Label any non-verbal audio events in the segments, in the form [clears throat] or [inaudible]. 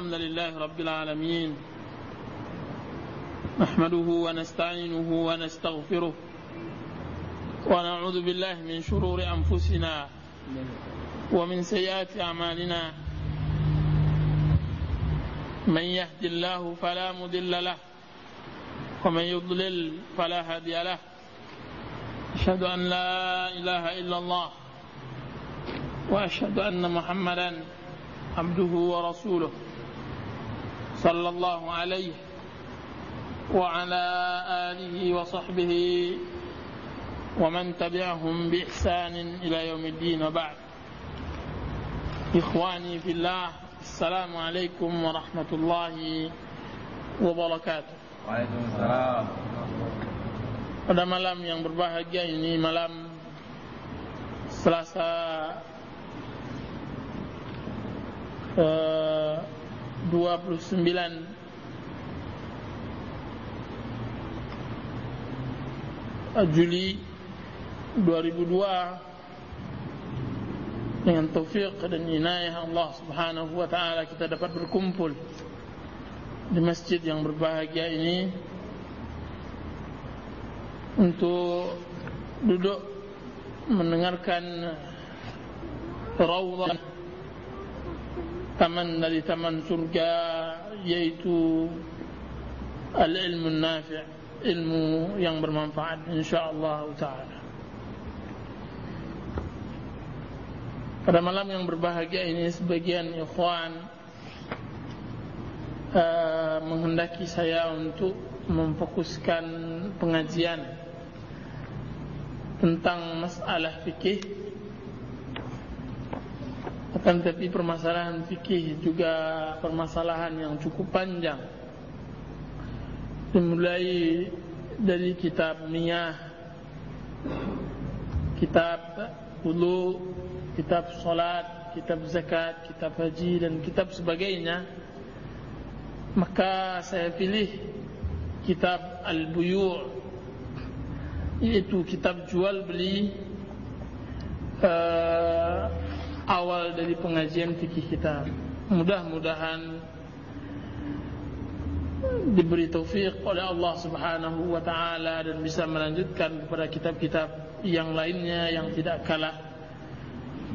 الحمد لله رب العالمين. نحمده ونستعينه ونستغفره ونعوذ بالله من شرور أنفسنا ومن سيئات أعمالنا. من يهد الله فلا مضل له ومن يضلل فلا هادي له. أشهد أن لا إله إلا الله وأشهد أن محمدا عبده ورسوله. صلى الله عليه وعلى آله وصحبه ومن تبعهم بإحسان إلى يوم الدين وبعد إخواني في الله السلام عليكم ورحمة الله وبركاته Waalaikumsalam. Pada malam yang berbahagia ini malam Selasa eh, 29 Juli 2002 dengan taufik dan inayah Allah Subhanahu wa taala kita dapat berkumpul di masjid yang berbahagia ini untuk duduk mendengarkan raudhah taman dari taman surga yaitu al-ilmu nafi' ilmu yang bermanfaat insyaallah taala. Pada malam yang berbahagia ini sebagian ikhwan uh, menghendaki saya untuk memfokuskan pengajian tentang masalah fikih akan tetapi permasalahan fikih juga permasalahan yang cukup panjang. Dimulai dari kitab niyah kitab wudu kitab salat kitab zakat kitab haji dan kitab sebagainya. Maka saya pilih kitab al-buyu' yaitu kitab jual beli uh, awal dari pengajian fikih kita. Mudah-mudahan diberi taufik oleh Allah Subhanahu wa taala dan bisa melanjutkan kepada kitab-kitab yang lainnya yang tidak kalah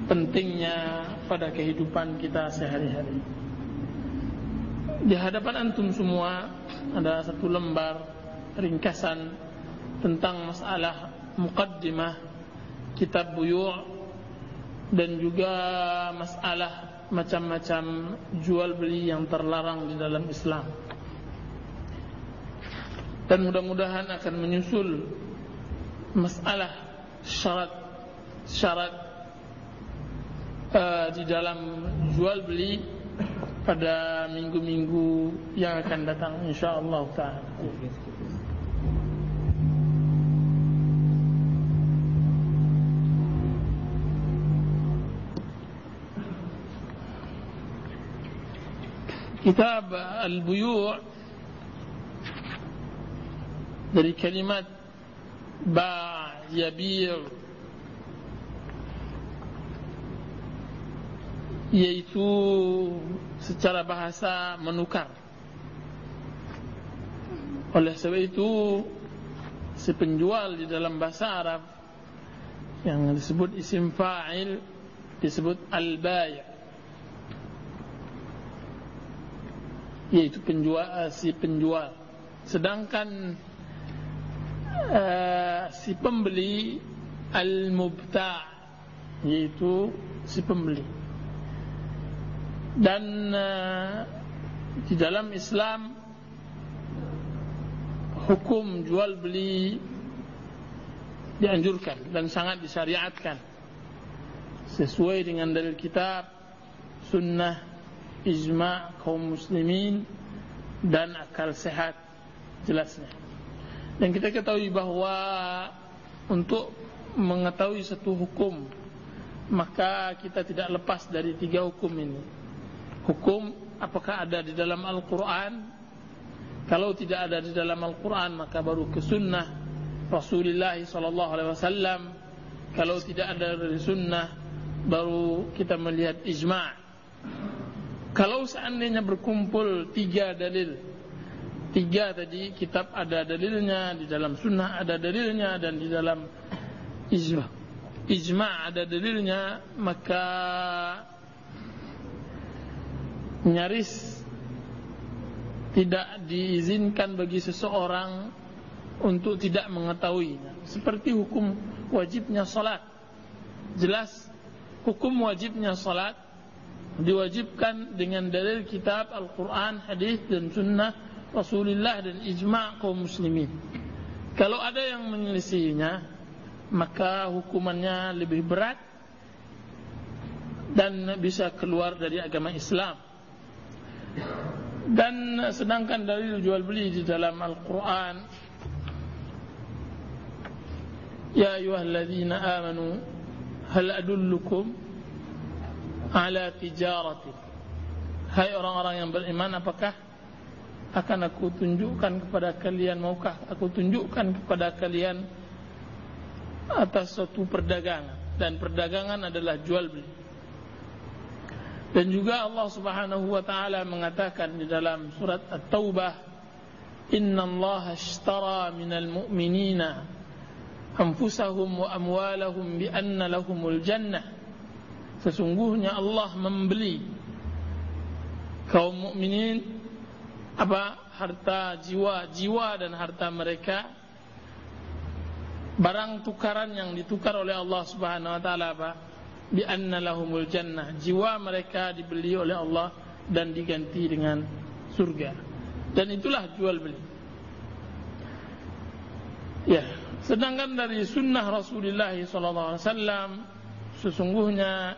pentingnya pada kehidupan kita sehari-hari. Di hadapan antum semua ada satu lembar ringkasan tentang masalah muqaddimah kitab buyu' dan juga masalah macam-macam jual beli yang terlarang di dalam Islam. Dan mudah-mudahan akan menyusul masalah syarat syarat uh, di dalam jual beli pada minggu-minggu yang akan datang insyaallah taala. Kitab al-buyu' dari kalimat ba' yabir yaitu secara bahasa menukar. Oleh sebab itu si penjual di dalam bahasa Arab yang disebut isim fa'il disebut al-bay' yaitu penjual uh, si penjual. Sedangkan uh, si pembeli al-mubta yaitu si pembeli. Dan uh, di dalam Islam hukum jual beli dianjurkan dan sangat disyariatkan sesuai dengan dalil kitab sunnah ijma' kaum muslimin dan akal sehat jelasnya. Dan kita ketahui bahwa untuk mengetahui satu hukum maka kita tidak lepas dari tiga hukum ini. Hukum apakah ada di dalam Al-Quran? Kalau tidak ada di dalam Al-Quran maka baru ke sunnah Rasulullah sallallahu alaihi wasallam. Kalau tidak ada dari sunnah baru kita melihat ijma' Kalau seandainya berkumpul tiga dalil Tiga tadi kitab ada dalilnya Di dalam sunnah ada dalilnya Dan di dalam ijma Ijma ada dalilnya Maka Nyaris Tidak diizinkan bagi seseorang Untuk tidak mengetahuinya. Seperti hukum wajibnya salat. Jelas Hukum wajibnya salat diwajibkan dengan dalil kitab Al-Quran, hadis dan sunnah Rasulullah dan ijma' kaum muslimin. Kalau ada yang menyelisihinya, maka hukumannya lebih berat dan bisa keluar dari agama Islam. Dan sedangkan dalil jual beli di dalam Al-Quran Ya ayuhalladzina amanu Hal adullukum ala tijarati Hai orang-orang yang beriman apakah akan aku tunjukkan kepada kalian maukah aku tunjukkan kepada kalian atas suatu perdagangan? Dan perdagangan adalah jual beli. Dan juga Allah Subhanahu wa taala mengatakan di dalam surat At-Taubah Inna Allah ashtara minal mu'minina anfusahum wa amwalahum bi anna lahumul jannah sesungguhnya Allah membeli kaum mukminin apa harta jiwa jiwa dan harta mereka. Barang tukaran yang ditukar oleh Allah Subhanahu wa taala apa? Bi anna lahumul jannah. Jiwa mereka dibeli oleh Allah dan diganti dengan surga. Dan itulah jual beli. Ya sedangkan dari sunnah Rasulullah sallallahu alaihi wasallam sesungguhnya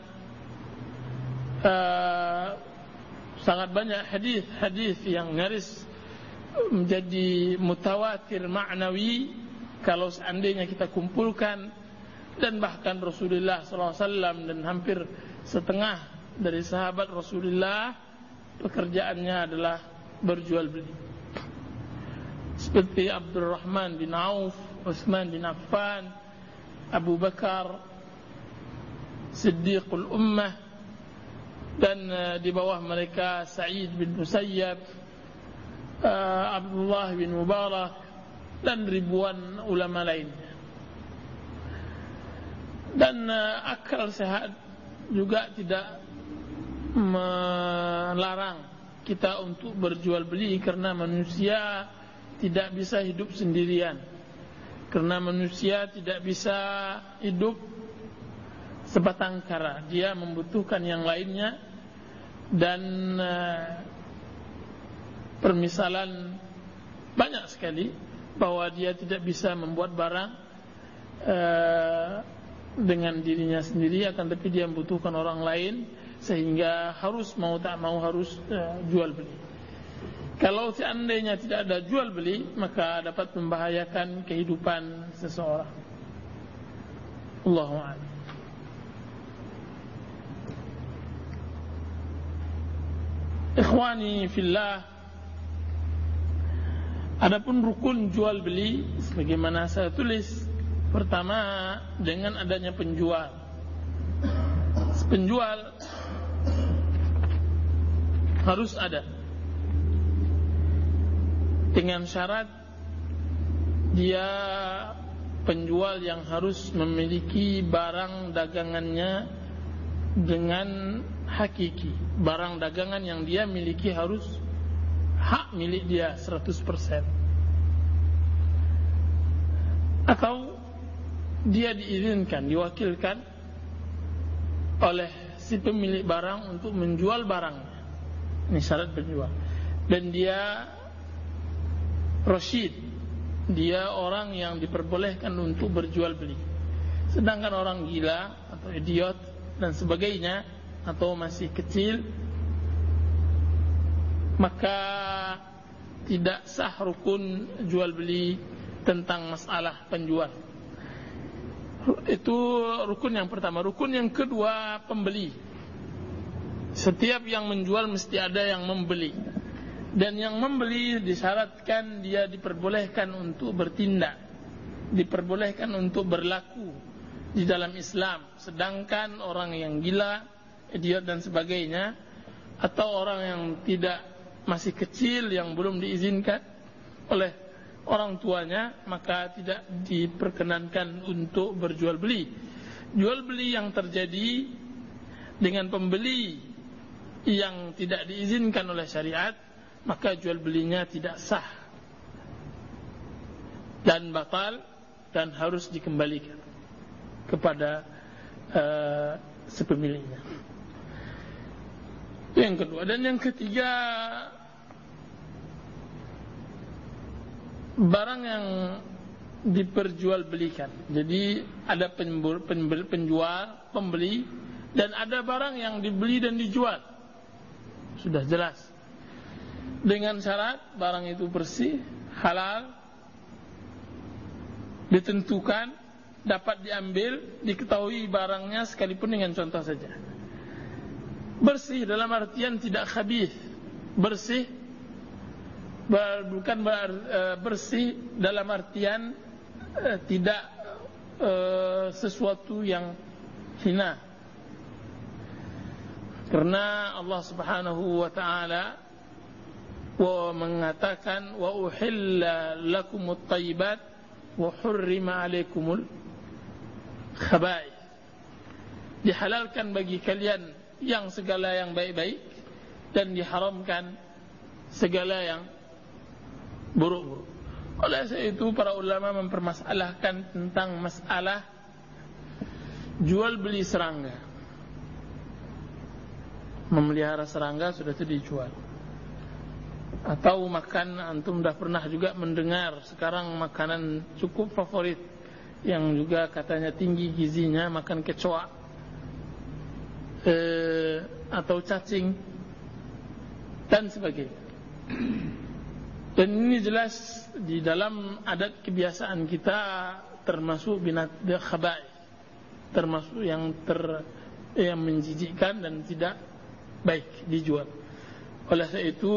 uh, sangat banyak hadis-hadis yang nyaris menjadi mutawatir maknawi kalau seandainya kita kumpulkan dan bahkan Rasulullah SAW dan hampir setengah dari sahabat Rasulullah pekerjaannya adalah berjual beli. Seperti Abdurrahman bin Auf, Uthman bin Affan, Abu Bakar, Siddiqul Ummah dan uh, di bawah mereka Sa'id bin Musayyab uh, Abdullah bin Mubarak dan ribuan ulama lainnya dan uh, akal sehat juga tidak melarang kita untuk berjual beli karena manusia tidak bisa hidup sendirian. Karena manusia tidak bisa hidup sebatang kara. Dia membutuhkan yang lainnya dan uh, permisalan banyak sekali bahwa dia tidak bisa membuat barang uh, dengan dirinya sendiri akan tapi dia membutuhkan orang lain sehingga harus mau tak mau harus uh, jual beli. Kalau seandainya tidak ada jual beli maka dapat membahayakan kehidupan seseorang. Allahu. Ikhwani fillah Adapun rukun jual beli sebagaimana saya tulis pertama dengan adanya penjual. Penjual harus ada. Dengan syarat dia penjual yang harus memiliki barang dagangannya dengan hakiki. Barang dagangan yang dia miliki harus hak milik dia 100% atau dia diizinkan diwakilkan oleh si pemilik barang untuk menjual barangnya. Ini syarat penjual. Dan dia rasyid dia orang yang diperbolehkan untuk berjual beli. Sedangkan orang gila atau idiot dan sebagainya atau masih kecil maka tidak sah rukun jual beli tentang masalah penjual. Itu rukun yang pertama. Rukun yang kedua pembeli. Setiap yang menjual mesti ada yang membeli. Dan yang membeli disyaratkan dia diperbolehkan untuk bertindak diperbolehkan untuk berlaku di dalam Islam sedangkan orang yang gila idiot dan sebagainya atau orang yang tidak masih kecil yang belum diizinkan oleh orang tuanya maka tidak diperkenankan untuk berjual beli. Jual beli yang terjadi dengan pembeli yang tidak diizinkan oleh syariat maka jual belinya tidak sah dan batal dan harus dikembalikan kepada uh, sepemiliknya. Itu yang kedua dan yang ketiga barang yang diperjualbelikan. Jadi ada penjual, pembeli dan ada barang yang dibeli dan dijual. Sudah jelas. Dengan syarat barang itu bersih, halal, ditentukan, dapat diambil, diketahui barangnya sekalipun dengan contoh saja. Bersih dalam artian tidak khabith. Bersih bukan eh, bersih dalam artian eh, tidak eh, sesuatu yang hina. Karena Allah Subhanahu wa taala wa mengatakan wa uhilla lakumut thayyibat wa hurrima alaikumul khaba'ith. Dihalalkan bagi kalian yang segala yang baik-baik dan diharamkan segala yang buruk-buruk. Oleh sebab itu para ulama mempermasalahkan tentang masalah jual beli serangga. Memelihara serangga sudah itu dijual. Atau makan antum dah pernah juga mendengar sekarang makanan cukup favorit yang juga katanya tinggi gizinya makan kecoa eh, atau cacing dan sebagainya. Dan ini jelas di dalam adat kebiasaan kita termasuk binat khabai termasuk yang ter yang menjijikkan dan tidak baik dijual. Oleh sebab itu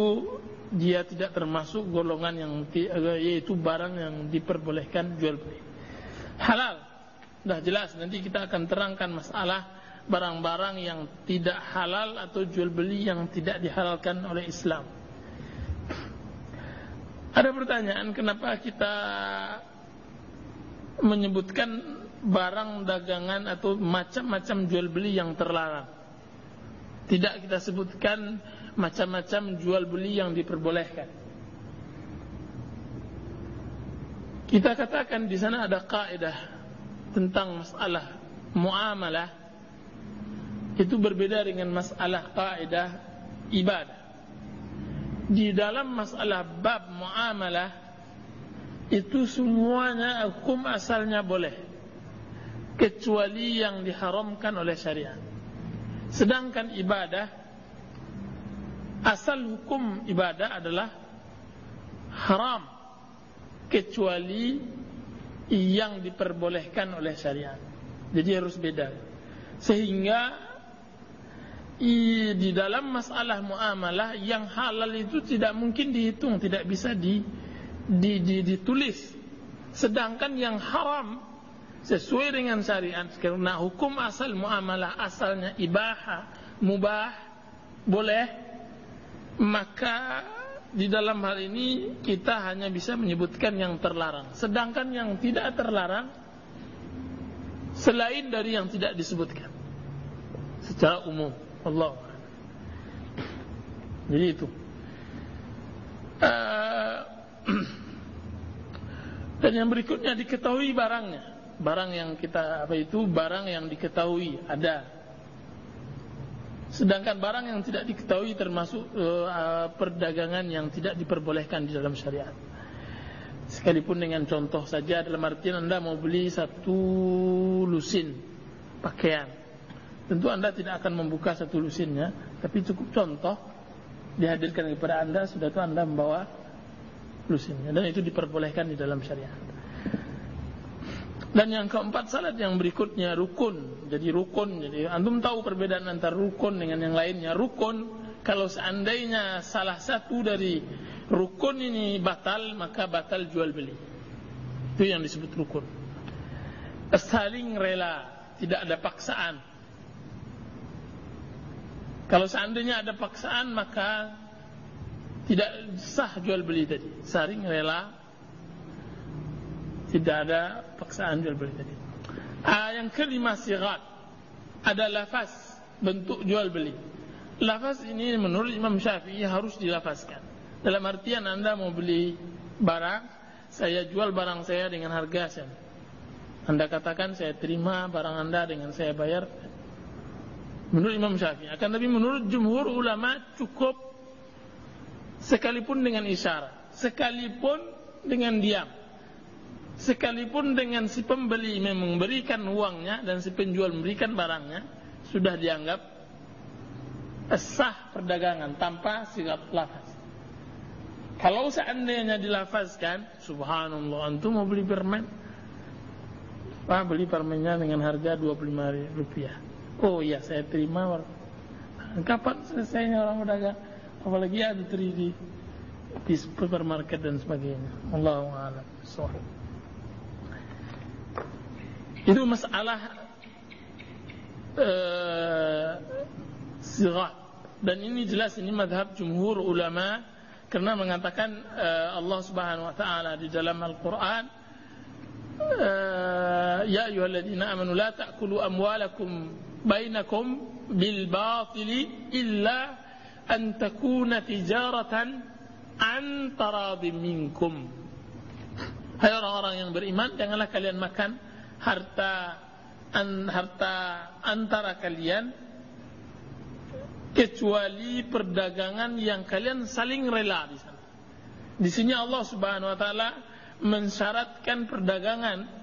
dia tidak termasuk golongan yang yaitu barang yang diperbolehkan jual beli. Halal. Dah jelas nanti kita akan terangkan masalah barang-barang yang tidak halal atau jual beli yang tidak dihalalkan oleh Islam. Ada pertanyaan kenapa kita menyebutkan barang dagangan atau macam-macam jual beli yang terlarang. Tidak kita sebutkan macam-macam jual beli yang diperbolehkan. Kita katakan di sana ada kaidah tentang masalah muamalah. Itu berbeda dengan masalah kaidah ibadah. Di dalam masalah bab muamalah itu semuanya hukum asalnya boleh. Kecuali yang diharamkan oleh syariat. Sedangkan ibadah asal hukum ibadah adalah haram kecuali yang diperbolehkan oleh syariat. Jadi harus beda. Sehingga di dalam masalah muamalah yang halal itu tidak mungkin dihitung, tidak bisa di, di, di, ditulis. Sedangkan yang haram sesuai dengan syariat karena hukum asal muamalah asalnya ibaha, mubah, boleh, maka di dalam hal ini kita hanya bisa menyebutkan yang terlarang. Sedangkan yang tidak terlarang selain dari yang tidak disebutkan. Secara umum. Allah. Jadi itu. Uh, [clears throat] Dan yang berikutnya diketahui barangnya. Barang yang kita apa itu? Barang yang diketahui ada Sedangkan barang yang tidak diketahui termasuk uh, perdagangan yang tidak diperbolehkan di dalam syariat. Sekalipun dengan contoh saja dalam artian anda mau beli satu lusin pakaian Tentu anda tidak akan membuka satu lusinnya. Tapi cukup contoh Dihadirkan kepada anda Sudah itu anda membawa lusinnya. Dan itu diperbolehkan di dalam syariat Dan yang keempat salat yang berikutnya Rukun. Jadi rukun Jadi antum tahu perbedaan antara rukun dengan yang lainnya. Rukun Kalau seandainya salah satu dari Rukun ini batal Maka batal jual beli. Itu yang disebut rukun. Saling rela Tidak ada paksaan. Kalau seandainya ada paksaan maka tidak sah jual beli tadi. Saring rela tidak ada paksaan jual beli tadi. Ah, yang kelima sirat ada lafaz bentuk jual beli. Lafaz ini menurut Imam Syafi'i harus dilafazkan. Dalam artian anda mau beli barang, saya jual barang saya dengan harga sen. Anda katakan saya terima barang anda dengan saya bayar Menurut Imam Syafi'i. Akan tapi menurut jumhur ulama cukup sekalipun dengan isyarat, sekalipun dengan diam, sekalipun dengan si pembeli memberikan uangnya dan si penjual memberikan barangnya, sudah dianggap sah perdagangan tanpa sikap lafaz. Kalau seandainya dilafazkan, subhanallah, antum mau beli permen, Pak beli permennya dengan harga 25 rupiah. Oh iya saya terima Kapan selesainya orang berdagang Apalagi ada teri di Di supermarket dan sebagainya. Allahu a'lam Itu masalah uh, Sirah Dan ini jelas ini madhab jumhur ulama Karena mengatakan uh, Allah subhanahu wa ta'ala Di dalam Al-Quran uh, Ya ayuhalladzina amanu La ta'kulu amwalakum bainakum bil batili illa an takuna tijaratan an taradim minkum. Hai orang-orang yang beriman janganlah kalian makan harta an, harta antara kalian kecuali perdagangan yang kalian saling rela di sana. Di sini Allah Subhanahu wa taala mensyaratkan perdagangan.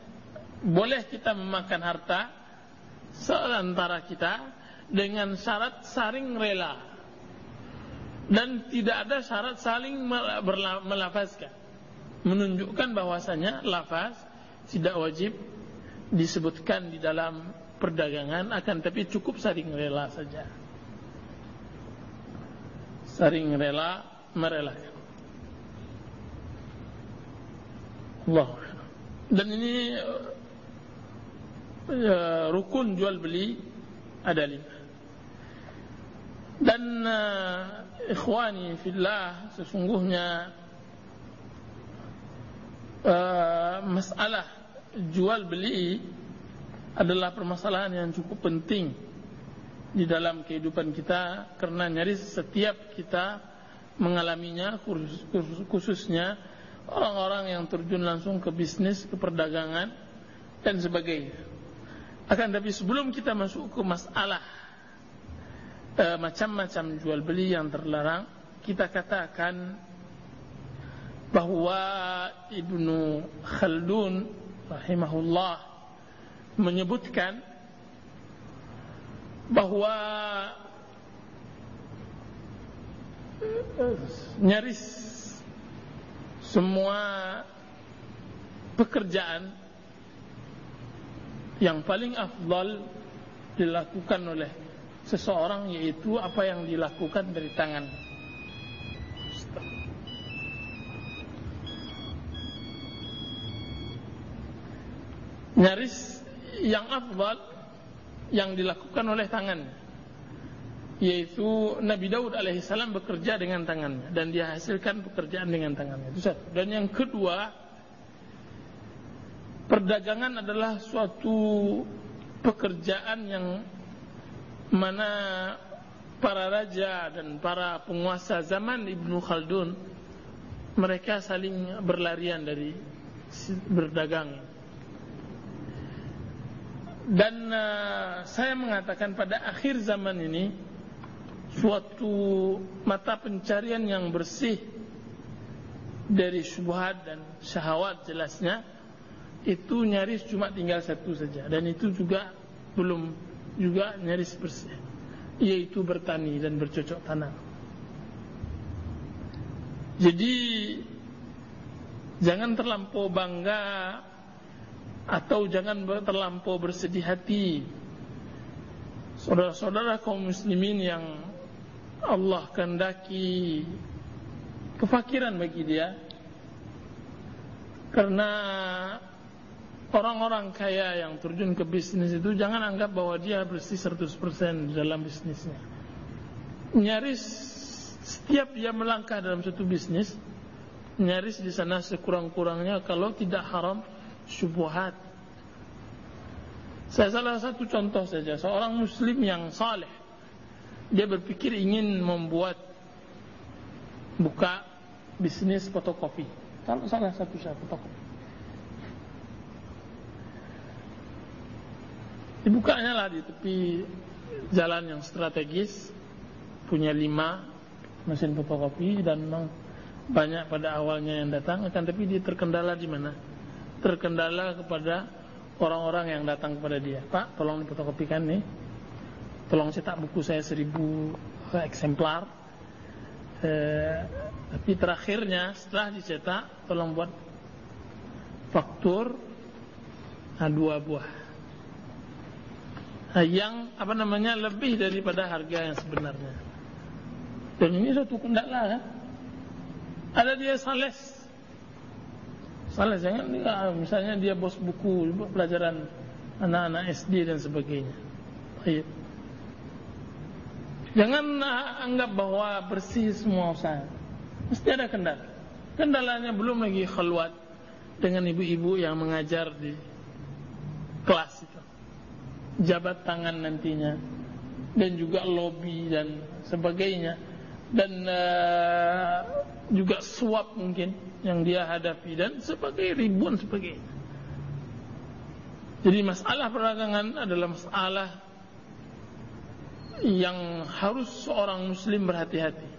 Boleh kita memakan harta seantara kita dengan syarat saling rela. Dan tidak ada syarat saling melafazkan. Menunjukkan bahwasanya lafaz tidak wajib disebutkan di dalam perdagangan akan tapi cukup saling rela saja. Saling rela merelakan. Allah. Dan ini Ya, rukun jual beli ada lima. Dan uh, ikhwani fillah sesungguhnya uh, masalah jual beli adalah permasalahan yang cukup penting di dalam kehidupan kita karena nyaris setiap kita mengalaminya khususnya orang-orang yang terjun langsung ke bisnis, ke perdagangan dan sebagainya. Akan tapi sebelum kita masuk ke masalah e, macam-macam jual beli yang terlarang, kita katakan bahwa Ibnu Khaldun rahimahullah menyebutkan bahwa nyaris semua pekerjaan yang paling afdal dilakukan oleh seseorang yaitu apa yang dilakukan dari tangan. Nyaris yang afdal yang dilakukan oleh tangan. Yaitu Nabi Daud alaihissalam bekerja dengan tangannya dan dia hasilkan pekerjaan dengan tangannya itu satu. Dan yang kedua perdagangan adalah suatu pekerjaan yang mana para raja dan para penguasa zaman Ibnu Khaldun mereka saling berlarian dari berdagang dan uh, saya mengatakan pada akhir zaman ini suatu mata pencarian yang bersih dari syubhat dan syahwat jelasnya itu nyaris cuma tinggal satu saja. Dan itu juga belum juga nyaris bersih yaitu bertani dan bercocok tanam. Jadi jangan terlampau bangga atau jangan terlampau bersedih hati saudara-saudara kaum muslimin yang Allah kehendaki kefakiran bagi dia karena Orang-orang kaya yang terjun ke bisnis itu jangan anggap bahwa dia bersih 100% dalam bisnisnya. nyaris setiap dia melangkah dalam satu bisnis nyaris di sana sekurang-kurangnya kalau tidak haram syubhat. Saya salah satu contoh saja seorang muslim yang saleh. Dia berpikir ingin membuat buka bisnis fotokopi. Kalau salah satu saya fotokopi. Dibukanya lah di tepi jalan yang strategis punya lima mesin fotokopi dan memang banyak pada awalnya yang datang akan tapi dia terkendala di mana terkendala kepada orang-orang yang datang kepada dia Pak tolong difotokopikan nih tolong cetak buku saya seribu eksemplar eh, tapi terakhirnya setelah dicetak tolong buat faktur nah, dua buah yang apa namanya lebih daripada harga yang sebenarnya. Dan ini satu kendala ya. Ada dia sales. Sales jangan ya, misalnya dia bos buku pelajaran anak-anak SD dan sebagainya. Baik. Jangan anggap bahwa bersih semua usaha. Mesti ada kendala. Kendalanya belum lagi khalwat dengan ibu-ibu yang mengajar di kelas itu jabat tangan nantinya dan juga lobby dan sebagainya dan uh, juga suap mungkin yang dia hadapi dan sebagai ribuan sebagainya. Jadi masalah perdagangan adalah masalah yang harus seorang muslim berhati-hati.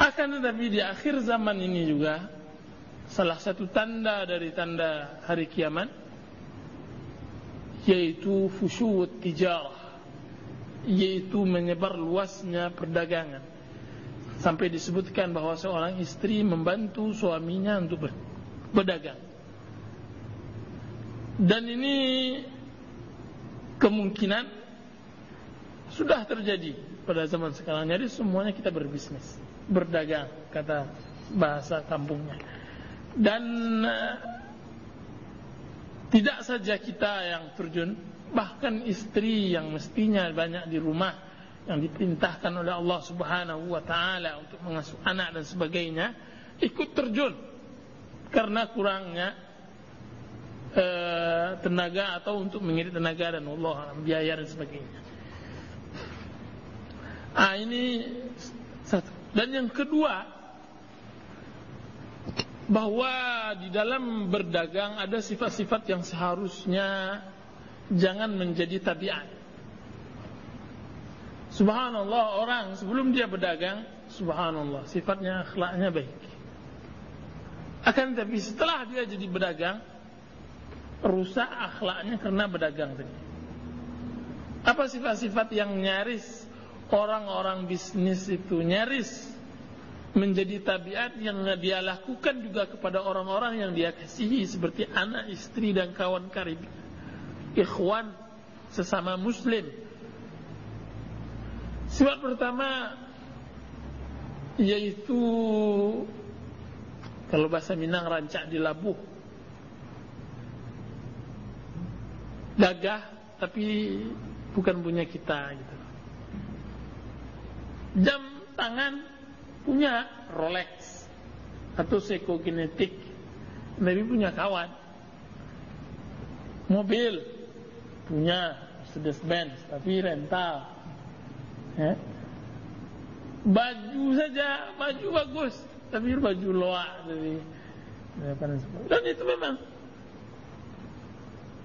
Akan tetapi di akhir zaman ini juga salah satu tanda dari tanda hari kiamat yaitu fusyuwut tijarah yaitu menyebar luasnya perdagangan. Sampai disebutkan bahwa seorang istri membantu suaminya untuk berdagang. Dan ini kemungkinan sudah terjadi pada zaman sekarang. Jadi semuanya kita berbisnis berdagang kata bahasa kampungnya. Dan tidak saja kita yang terjun Bahkan istri yang mestinya banyak di rumah Yang diperintahkan oleh Allah subhanahu wa ta'ala Untuk mengasuh anak dan sebagainya Ikut terjun Karena kurangnya uh, Tenaga atau untuk mengirit tenaga Dan Allah biaya dan sebagainya Ah ini satu. Dan yang kedua bahwa di dalam berdagang ada sifat-sifat yang seharusnya jangan menjadi tabiat. Subhanallah orang sebelum dia berdagang, subhanallah sifatnya akhlaknya baik. Akan tapi setelah dia jadi berdagang, rusak akhlaknya karena berdagang tadi. Apa sifat-sifat yang nyaris orang-orang bisnis itu nyaris menjadi tabiat yang dia lakukan juga kepada orang-orang yang dia kasihi seperti anak, istri dan kawan karib. Ikhwan sesama muslim. Sifat pertama yaitu kalau bahasa Minang rancak di labuh. Gagah tapi bukan punya kita gitu. Jam tangan punya Rolex atau Seiko Kinetic Nabi punya kawan mobil punya Mercedes Benz tapi rental. Ya. baju saja baju bagus tapi baju loak dari dan itu memang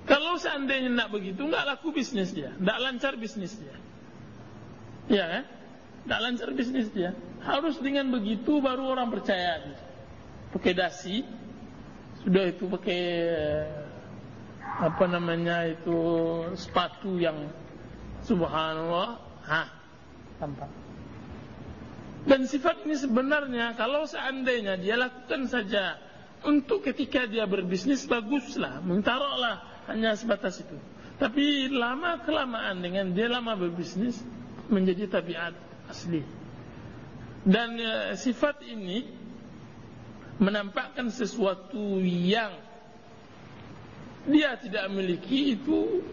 kalau seandainya nak begitu nggak laku bisnis dia nggak lancar bisnis dia. Ya kan? Nggak lancar bisnis dia. Harus dengan begitu baru orang percaya. Pakai dasi, sudah itu pakai apa namanya itu sepatu yang subhanallah, ha, tampak. Dan sifat ini sebenarnya kalau seandainya dia lakukan saja untuk ketika dia berbisnis baguslah, mentaruhlah hanya sebatas itu. Tapi lama kelamaan dengan dia lama berbisnis menjadi tabiat asli. Dan e, sifat ini menampakkan sesuatu yang dia tidak miliki itu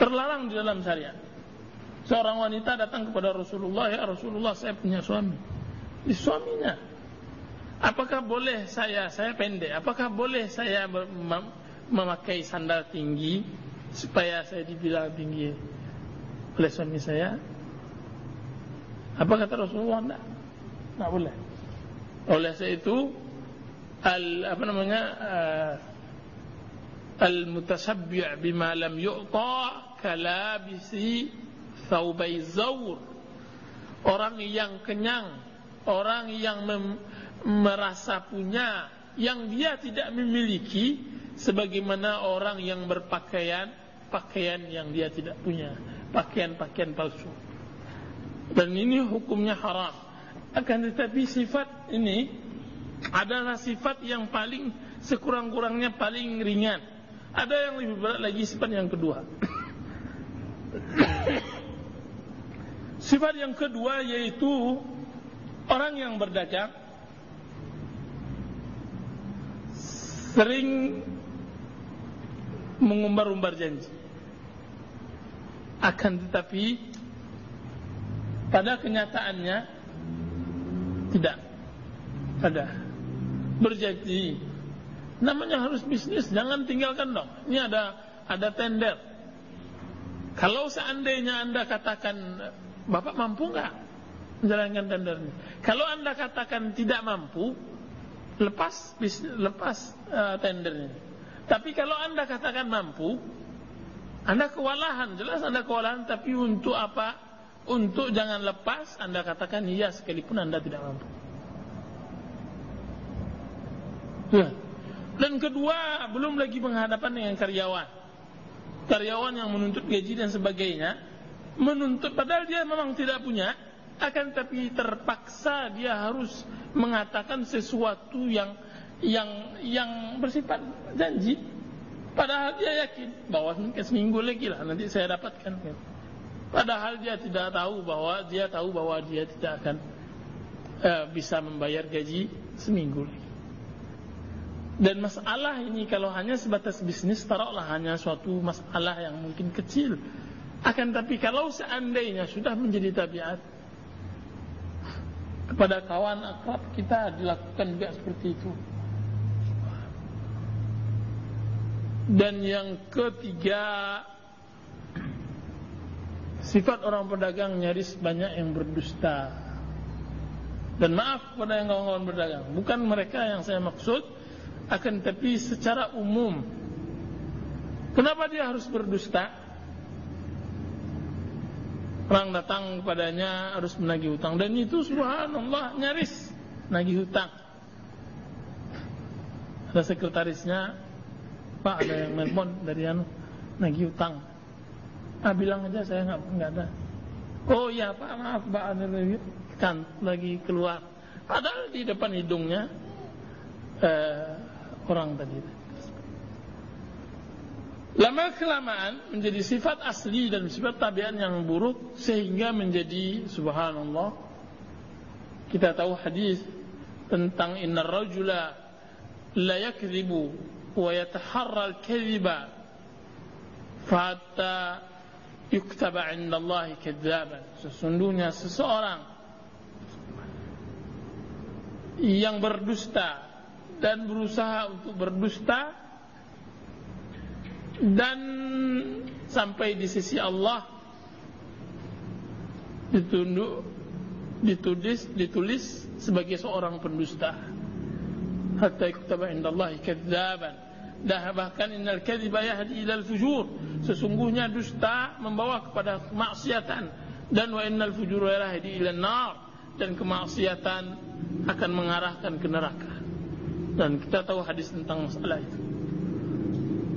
terlarang di dalam syariat. Seorang wanita datang kepada Rasulullah, ya Rasulullah saya punya suami. Di suaminya. Apakah boleh saya, saya pendek, apakah boleh saya memakai sandal tinggi supaya saya dibilang tinggi oleh suami saya? Apa kata Rasulullah? Tidak, tidak boleh. Oleh sebab itu, al apa namanya uh, mutasabbi' bima lam yu'ta kalabisi thawbai zawr orang yang kenyang orang yang mem, merasa punya yang dia tidak memiliki sebagaimana orang yang berpakaian pakaian yang dia tidak punya pakaian-pakaian palsu. Dan ini hukumnya haram. Akan tetapi sifat ini adalah sifat yang paling sekurang-kurangnya paling ringan ada yang lebih berat lagi sifat yang kedua sifat yang kedua yaitu orang yang berdagang sering mengumbar-umbar janji. Akan tetapi pada kenyataannya tidak ada berjanji. Namanya harus bisnis, jangan tinggalkan dong. Ini ada ada tender. Kalau seandainya anda katakan bapak mampu nggak menjalankan tender ini? Kalau anda katakan tidak mampu, lepas lepas uh, tendernya. Tapi kalau anda katakan mampu, anda kewalahan, jelas anda kewalahan. Tapi untuk apa? Untuk jangan lepas, anda katakan iya sekalipun anda tidak mampu. Ya. Dan kedua, belum lagi menghadapan dengan karyawan. Karyawan yang menuntut gaji dan sebagainya, menuntut padahal dia memang tidak punya, akan tapi terpaksa dia harus mengatakan sesuatu yang yang yang bersifat janji. Padahal dia yakin bahwa mungkin seminggu lagi lah nanti saya dapatkan. Padahal dia tidak tahu bahwa dia tahu bahwa dia tidak akan uh, bisa membayar gaji seminggu lagi dan masalah ini kalau hanya sebatas bisnis taruhlah hanya suatu masalah yang mungkin kecil akan tapi kalau seandainya sudah menjadi tabiat kepada kawan akrab kita dilakukan juga seperti itu. Dan yang ketiga sifat orang pedagang nyaris banyak yang berdusta. Dan maaf kepada yang kawan-kawan berdagang, bukan mereka yang saya maksud, akan tapi secara umum. Kenapa dia harus berdusta? Orang datang kepadanya harus menagih hutang dan itu subhanallah nyaris nagih hutang. Ada sekretarisnya, Pak ada yang nelpon dari anu nagih hutang. Ah bilang aja saya nggak nggak ada. Oh iya Pak maaf Pak ada kan lagi keluar. Padahal di depan hidungnya eh, orang tadi. Lama kelamaan menjadi sifat asli dan sifat tabiat yang buruk sehingga menjadi subhanallah kita tahu hadis tentang inna rajula la yakdzibu wa yataharra al-kadhiba hatta yuktaba 'inda Allah kadzaban sesungguhnya seseorang yang berdusta dan berusaha untuk berdusta. Dan sampai di sisi Allah ditunduk ditulis ditulis sebagai seorang pendusta. Hatta yuktaba indallahi kadzaban. Dah bahkan innal kadhiba yahdi ilal fujur. Sesungguhnya dusta membawa kepada kemaksiatan. Dan wa innal fujura yahdi ila nar. Dan kemaksiatan akan mengarahkan ke neraka dan kita tahu hadis tentang masalah itu.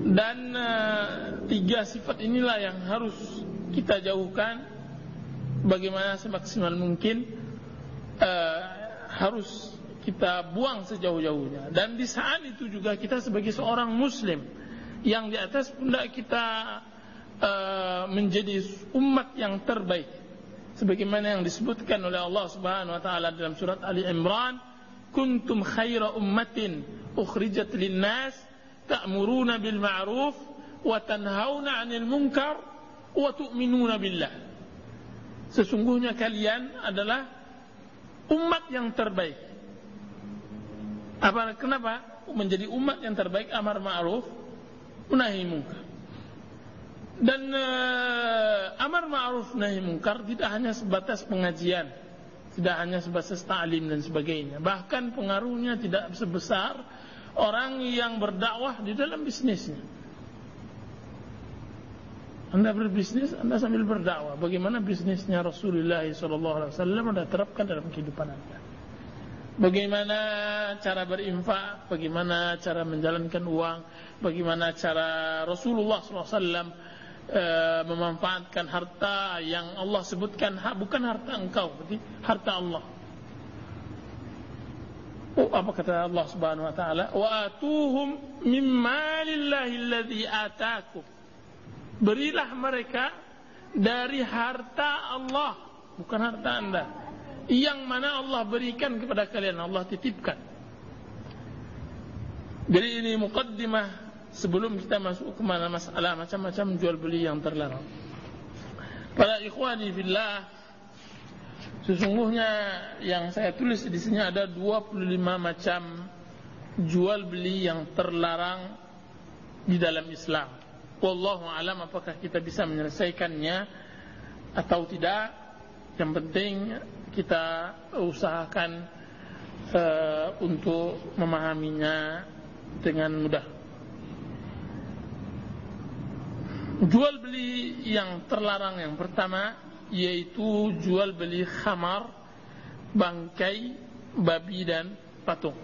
Dan uh, tiga sifat inilah yang harus kita jauhkan. Bagaimana semaksimal mungkin uh, harus kita buang sejauh-jauhnya. Dan di saat itu juga kita sebagai seorang muslim yang di atas pundak kita uh, menjadi umat yang terbaik. Sebagaimana yang disebutkan oleh Allah Subhanahu wa taala dalam surat Ali Imran kuntum khaira ummatin ukhrijat lin-nas ta'muruna bil ma'ruf wa tanhauna 'anil munkar wa tu'minuna billah. sesungguhnya kalian adalah umat yang terbaik. Apa kenapa menjadi umat yang terbaik amar ma'ruf nahi munkar. Dan uh, amar ma'ruf nahi munkar tidak hanya sebatas pengajian, tidak hanya sebatas ta'lim dan sebagainya. Bahkan pengaruhnya tidak sebesar orang yang berdakwah di dalam bisnisnya. Anda berbisnis, Anda sambil berdakwah. Bagaimana bisnisnya Rasulullah SAW Anda terapkan dalam kehidupan Anda. Bagaimana cara berinfak, bagaimana cara menjalankan uang, bagaimana cara Rasulullah SAW e, memanfaatkan harta yang Allah sebutkan bukan harta engkau, berarti harta Allah. Oh, apa kata Allah Subhanahu wa taala? Wa atuhum mimma lillahi alladhi atakum berilah mereka dari harta Allah bukan harta anda yang mana Allah berikan kepada kalian Allah titipkan jadi ini mukaddimah sebelum kita masuk ke mana masalah macam-macam jual beli yang terlarang para ikhwani fillah sesungguhnya yang saya tulis di sini ada 25 macam jual beli yang terlarang di dalam Islam Wallahu alam apakah kita bisa menyelesaikannya atau tidak. Yang penting kita usahakan uh, untuk memahaminya dengan mudah. Jual beli yang terlarang yang pertama yaitu jual beli khamar, bangkai, babi dan patung.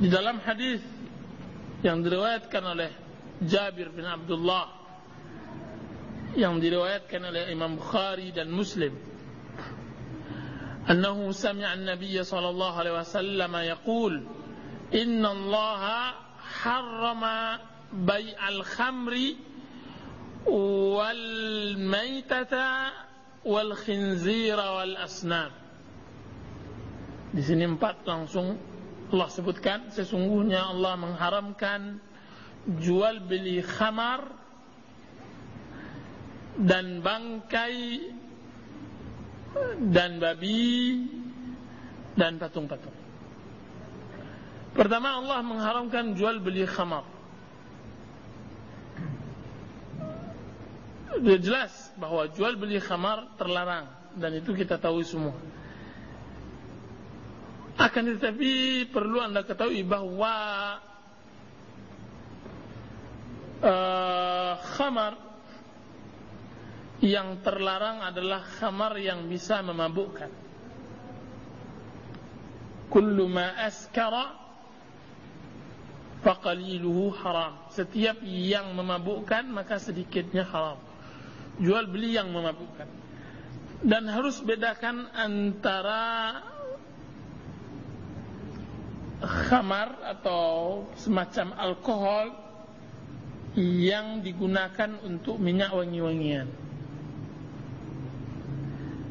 Di dalam hadis yang diriwayatkan oleh Jabir bin Abdullah yang diriwayatkan oleh Imam Bukhari dan Muslim أنه سمع النبي صلى الله عليه وسلم يقول إن الله حرم بيع الخمر والميتة والخنزير والأسنان di sini empat langsung Allah sebutkan sesungguhnya Allah mengharamkan jual beli khamar dan bangkai dan babi dan patung-patung. Pertama Allah mengharamkan jual beli khamar. Jelas bahwa jual beli khamar terlarang dan itu kita tahu semua. Akan tetapi perlu anda ketahui bahwa uh, khamar yang terlarang adalah khamar yang bisa memabukkan. Kullu ma askara faqaliluhu haram. Setiap yang memabukkan maka sedikitnya haram. Jual beli yang memabukkan. Dan harus bedakan antara khamar atau semacam alkohol yang digunakan untuk minyak wangi-wangian.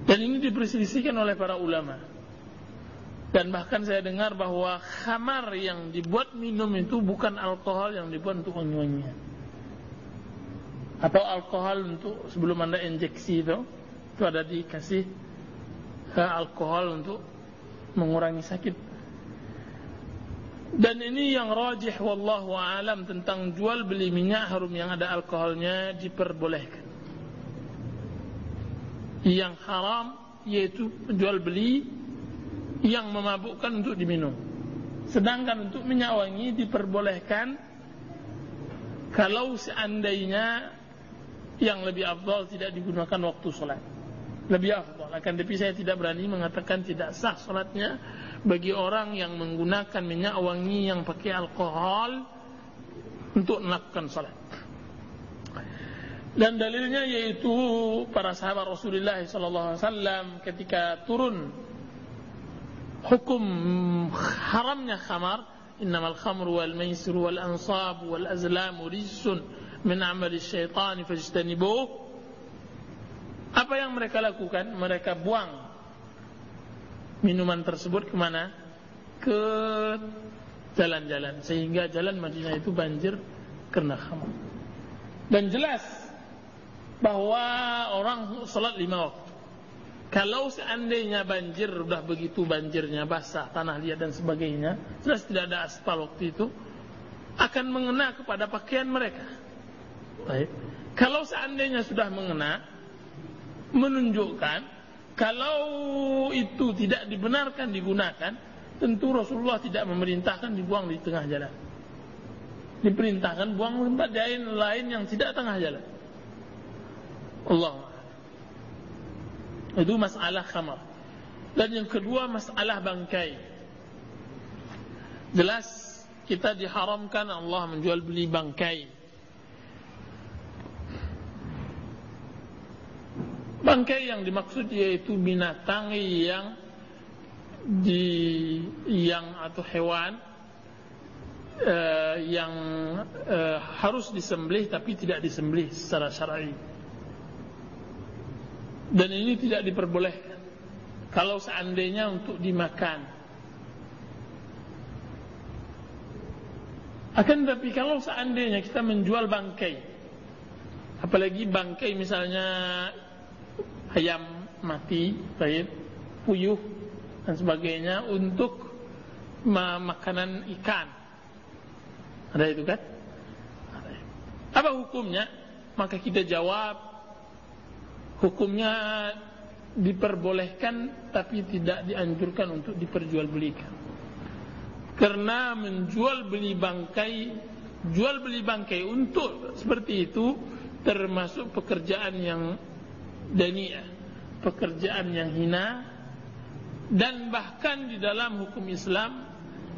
Dan ini diperselisihkan oleh para ulama. Dan bahkan saya dengar bahwa khamar yang dibuat minum itu bukan alkohol yang dibuat untuk wangi-wangian. Atau alkohol untuk sebelum anda injeksi itu, itu ada dikasih ke alkohol untuk mengurangi sakit dan ini yang rajih wallahu alam tentang jual beli minyak harum yang ada alkoholnya diperbolehkan. Yang haram yaitu jual beli yang memabukkan untuk diminum. Sedangkan untuk minyak wangi diperbolehkan kalau seandainya yang lebih afdal tidak digunakan waktu sholat. Lebih afdal. Akan tapi saya tidak berani mengatakan tidak sah sholatnya bagi orang yang menggunakan minyak wangi yang pakai alkohol untuk melakukan salat. Dan dalilnya yaitu para sahabat Rasulullah wasallam ketika turun hukum haramnya khamar, innamal khamru wal maisiru wal ansab wal azlam rijsun min amali syaitan fajtanibuh. Apa yang mereka lakukan? Mereka buang minuman tersebut ke mana? Ke jalan-jalan sehingga jalan Madinah itu banjir karena khamar. Dan jelas bahwa orang salat lima waktu. Kalau seandainya banjir sudah begitu banjirnya basah tanah liat dan sebagainya, sudah tidak ada aspal waktu itu, akan mengena kepada pakaian mereka. Baik. Kalau seandainya sudah mengena, menunjukkan kalau itu tidak dibenarkan digunakan, tentu Rasulullah tidak memerintahkan dibuang di tengah jalan. Diperintahkan buang tempat lain lain yang tidak tengah jalan. Allah Itu masalah khamar. Dan yang kedua masalah bangkai. Jelas kita diharamkan Allah menjual beli bangkai. Bangkai yang dimaksud yaitu binatang yang di yang atau hewan uh, yang uh, harus disembelih tapi tidak disembelih secara syar'i. Dan ini tidak diperbolehkan kalau seandainya untuk dimakan. Akan tetapi kalau seandainya kita menjual bangkai, apalagi bangkai misalnya ayam mati, baik, puyuh dan sebagainya untuk makanan ikan. Ada itu kan? Apa hukumnya? Maka kita jawab hukumnya diperbolehkan tapi tidak dianjurkan untuk diperjualbelikan. Karena menjual beli bangkai Jual beli bangkai untuk seperti itu Termasuk pekerjaan yang Dani'ah Pekerjaan yang hina. Dan bahkan di dalam hukum Islam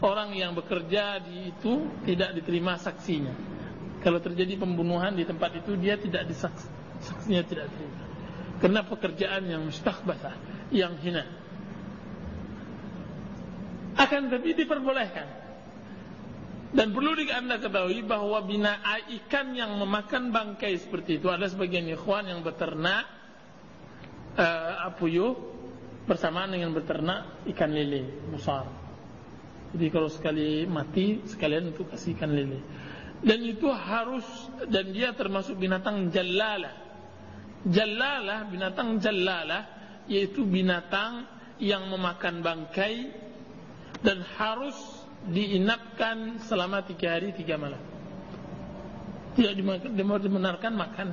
Orang yang bekerja di itu Tidak diterima saksinya. Kalau terjadi pembunuhan di tempat itu Dia tidak disaks tidak terima Karena pekerjaan yang mustahbasah Yang hina. Akan tapi diperbolehkan. Dan perlu anda ketahui bahawa bina ikan yang memakan bangkai seperti itu ada sebagian ikhwan yang beternak uh, apuyuh bersamaan dengan beternak ikan lele besar. Jadi kalau sekali mati sekalian untuk kasih ikan lele. Dan itu harus dan dia termasuk binatang jalalah. Jalalah binatang jalalah yaitu binatang yang memakan bangkai dan harus diinapkan selama tiga hari tiga malam. Tidak dibenarkan makan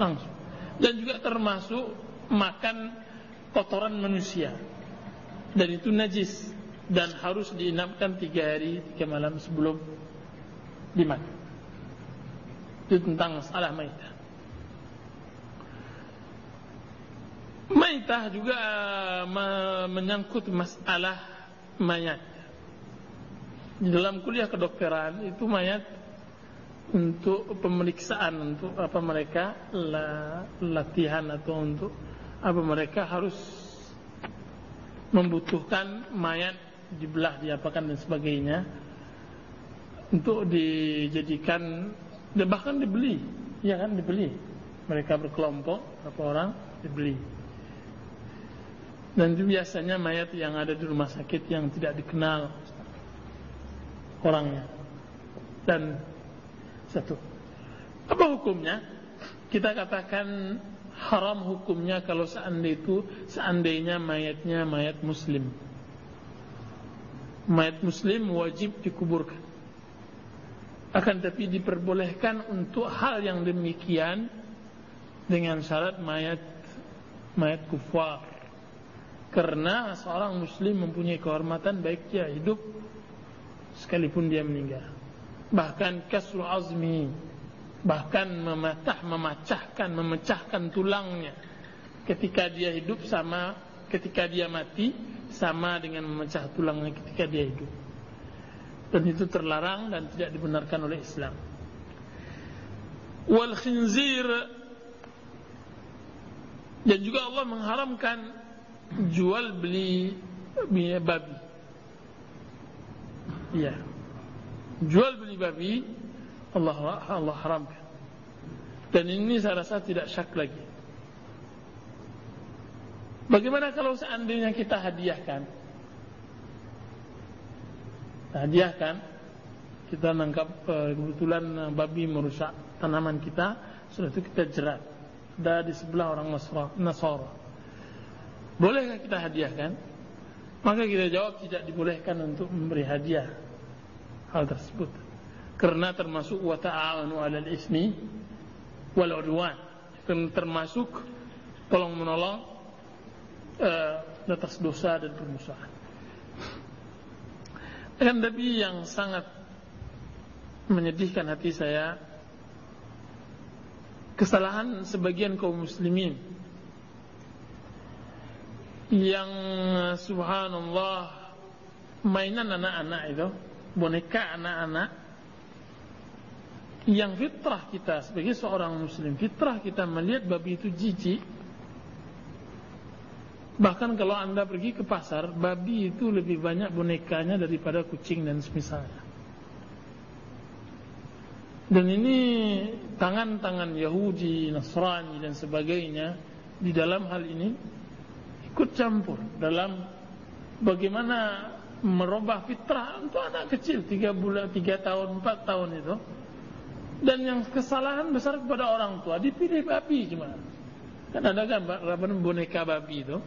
langsung. Dan juga termasuk makan kotoran manusia. Dan itu najis dan harus diinapkan tiga hari tiga malam sebelum dimakan. Itu tentang masalah maitah. Maitah juga menyangkut masalah mayat. Di dalam kuliah kedokteran itu mayat untuk pemeriksaan untuk apa mereka latihan atau untuk apa mereka harus membutuhkan mayat dibelah diapakan dan sebagainya untuk dijadikan bahkan dibeli ya kan dibeli mereka berkelompok berapa orang dibeli dan biasanya mayat yang ada di rumah sakit yang tidak dikenal orangnya. Dan satu. Apa hukumnya? Kita katakan haram hukumnya kalau seandainya itu seandainya mayatnya mayat muslim. Mayat muslim wajib dikuburkan. Akan tapi diperbolehkan untuk hal yang demikian dengan syarat mayat mayat kufar Karena seorang muslim mempunyai kehormatan baik dia hidup sekalipun dia meninggal. Bahkan kasru azmi, bahkan mematah, memecahkan, memecahkan tulangnya ketika dia hidup sama ketika dia mati sama dengan memecah tulangnya ketika dia hidup. Dan itu terlarang dan tidak dibenarkan oleh Islam. Wal khinzir dan juga Allah mengharamkan jual beli babi. Ya. Jual beli babi Allah Allah haramkan. Dan ini saya rasa tidak syak lagi. Bagaimana kalau seandainya kita hadiahkan? Hadiahkan kita nangkap eh, kebetulan babi merusak tanaman kita, setelah itu kita jerat. ada di sebelah orang Nasara. Bolehkah kita hadiahkan? Maka kita jawab tidak dibolehkan untuk memberi hadiah hal tersebut. Karena termasuk wa ta'awanu 'alal ismi wal 'udwan. Termasuk tolong menolong uh, atas dosa dan permusuhan. Dan tapi yang sangat menyedihkan hati saya kesalahan sebagian kaum muslimin yang subhanallah mainan anak-anak itu boneka anak-anak yang fitrah kita sebagai seorang muslim fitrah kita melihat babi itu jijik bahkan kalau anda pergi ke pasar babi itu lebih banyak bonekanya daripada kucing dan semisalnya dan ini tangan-tangan Yahudi, Nasrani dan sebagainya di dalam hal ini ikut campur dalam bagaimana merubah fitrah untuk anak kecil tiga bulan, tiga tahun, empat tahun itu. Dan yang kesalahan besar kepada orang tua dipilih babi cuma. Kan ada gambar boneka babi itu.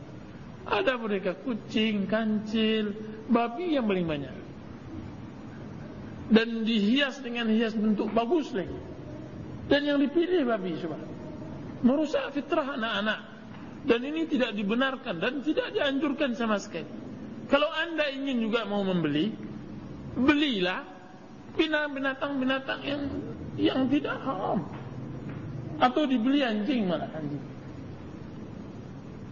Ada boneka kucing, kancil, babi yang paling banyak dan dihias dengan hias bentuk bagus lagi. Dan yang dipilih babi coba. Merusak fitrah anak-anak. Dan ini tidak dibenarkan dan tidak dianjurkan sama sekali. Kalau anda ingin juga mau membeli, belilah binatang-binatang yang yang tidak haram. Atau dibeli anjing malah anjing.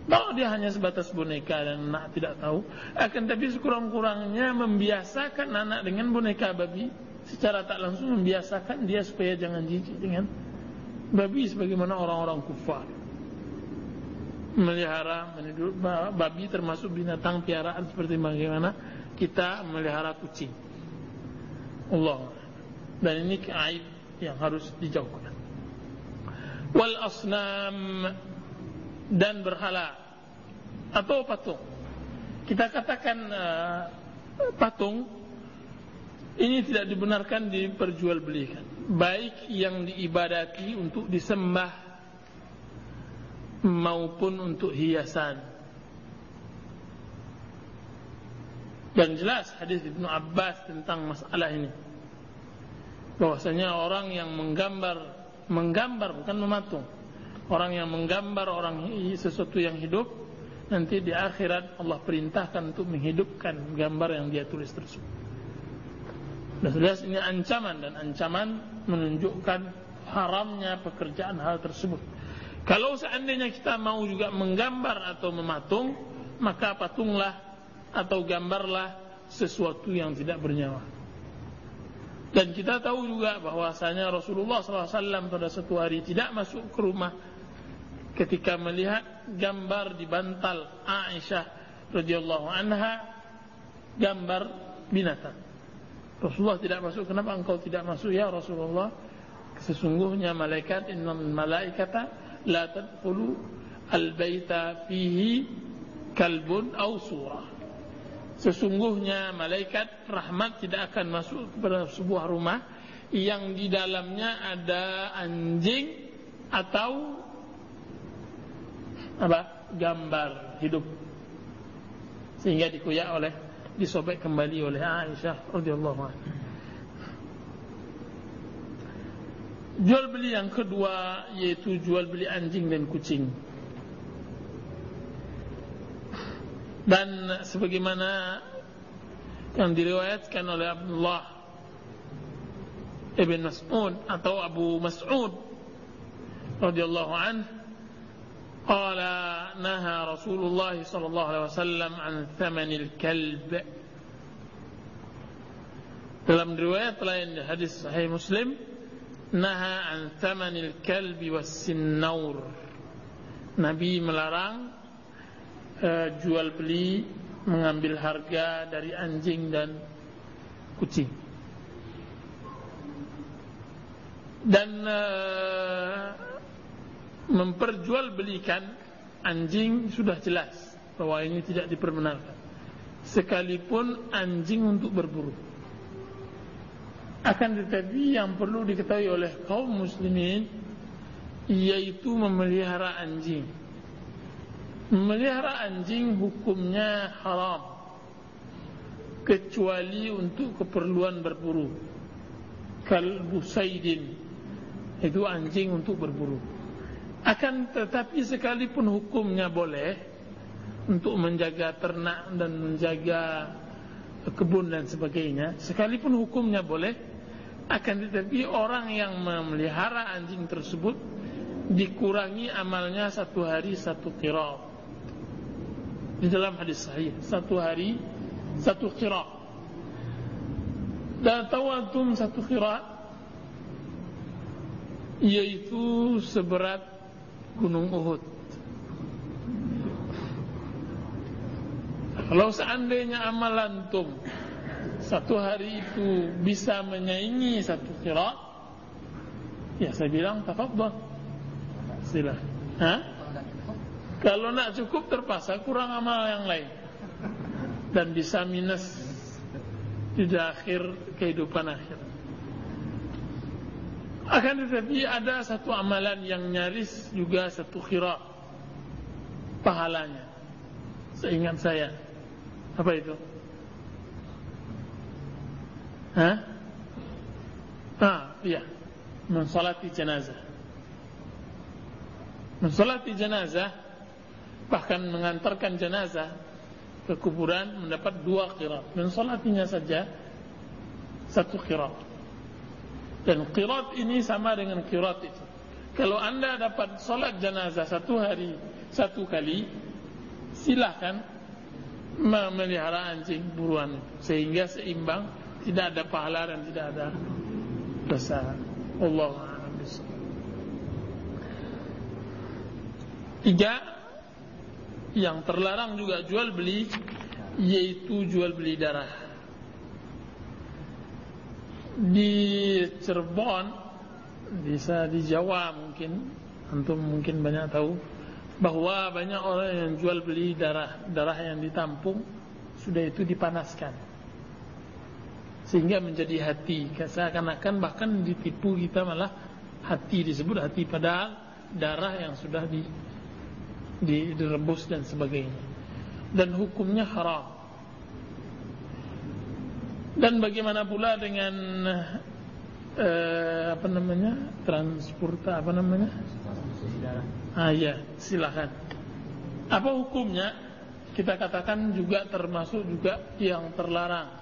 Kalau dia hanya sebatas boneka dan anak tidak tahu, akan tapi sekurang-kurangnya membiasakan anak dengan boneka babi secara tak langsung membiasakan dia supaya jangan jijik dengan babi sebagaimana orang-orang kufar. Melihara babi termasuk binatang piaraan seperti bagaimana kita melihara kucing. Allah. Dan ini aib yang harus dijauhkan. Wal asnam dan berhala atau patung. Kita katakan uh, patung ini tidak dibenarkan diperjualbelikan. Baik yang diibadati untuk disembah maupun untuk hiasan. Dan jelas hadis Ibnu Abbas tentang masalah ini. Bahwasanya orang yang menggambar menggambar bukan mematung orang yang menggambar orang sesuatu yang hidup nanti di akhirat Allah perintahkan untuk menghidupkan gambar yang dia tulis tersebut. Dan jelas ini ancaman dan ancaman menunjukkan haramnya pekerjaan hal tersebut. Kalau seandainya kita mau juga menggambar atau mematung, maka patunglah atau gambarlah sesuatu yang tidak bernyawa. Dan kita tahu juga bahwasanya Rasulullah SAW pada satu hari tidak masuk ke rumah ketika melihat gambar di bantal Aisyah radhiyallahu anha gambar binatang. Rasulullah tidak masuk. Kenapa engkau tidak masuk ya Rasulullah? Sesungguhnya malaikat innal malaikata la tadkhulu al-baita fihi kalbun aw surah. Sesungguhnya malaikat rahmat tidak akan masuk kepada sebuah rumah yang di dalamnya ada anjing atau apa gambar hidup sehingga dikuyak oleh disobek kembali oleh Aisyah radhiyallahu anha. Jual beli yang kedua yaitu jual beli anjing dan kucing. Dan sebagaimana yang diriwayatkan oleh Abdullah Ibn Mas'ud atau Abu Mas'ud radhiyallahu anhu قال نهى رسول الله صلى الله عليه وسلم عن ثمن dalam riwayat lain di hadis sahih Muslim naha an thamanil kalbi was sinnaur Nabi melarang uh, jual beli mengambil harga dari anjing dan kucing dan uh, memperjualbelikan anjing sudah jelas bahwa ini tidak diperbenarkan. Sekalipun anjing untuk berburu. Akan tetapi yang perlu diketahui oleh kaum muslimin yaitu memelihara anjing. Memelihara anjing hukumnya haram kecuali untuk keperluan berburu. Kalbu saidin itu anjing untuk berburu. Akan tetapi sekalipun hukumnya boleh untuk menjaga ternak dan menjaga kebun dan sebagainya, sekalipun hukumnya boleh, akan tetapi orang yang memelihara anjing tersebut dikurangi amalnya satu hari satu kira. Di dalam hadis sahih, satu hari satu kira. Dan tahu antum satu kira yaitu seberat gunung Uhud. Kalau seandainya amal antum satu hari itu bisa menyaingi satu kira, ya saya bilang tafadhol. Sila. Hah? Kalau nak cukup terpaksa kurang amal yang lain dan bisa minus di akhir kehidupan akhir. Akan tetapi ada satu amalan yang nyaris juga satu kira pahalanya. Seingat saya. Apa itu? Hah? Ah, iya. Mensolati jenazah. Mensolati jenazah bahkan mengantarkan jenazah ke kuburan mendapat dua qirat dan salatinya saja satu qirat dan qirat ini sama dengan qirat itu. Kalau anda dapat salat jenazah satu hari satu kali silahkan memelihara anjing buruan sehingga seimbang tidak ada pahala dan tidak ada dosa. Allah Tiga yang terlarang juga jual beli yaitu jual beli darah. Di Cirebon bisa di Jawa mungkin antum mungkin banyak tahu bahwa banyak orang yang jual beli darah darah yang ditampung sudah itu dipanaskan sehingga menjadi hati seakan-akan bahkan ditipu kita malah hati disebut hati padahal darah yang sudah di direbus dan sebagainya. Dan hukumnya haram. Dan bagaimana pula dengan eh, apa namanya? Transporta apa namanya? Ah ya silakan. Apa hukumnya? Kita katakan juga termasuk juga yang terlarang.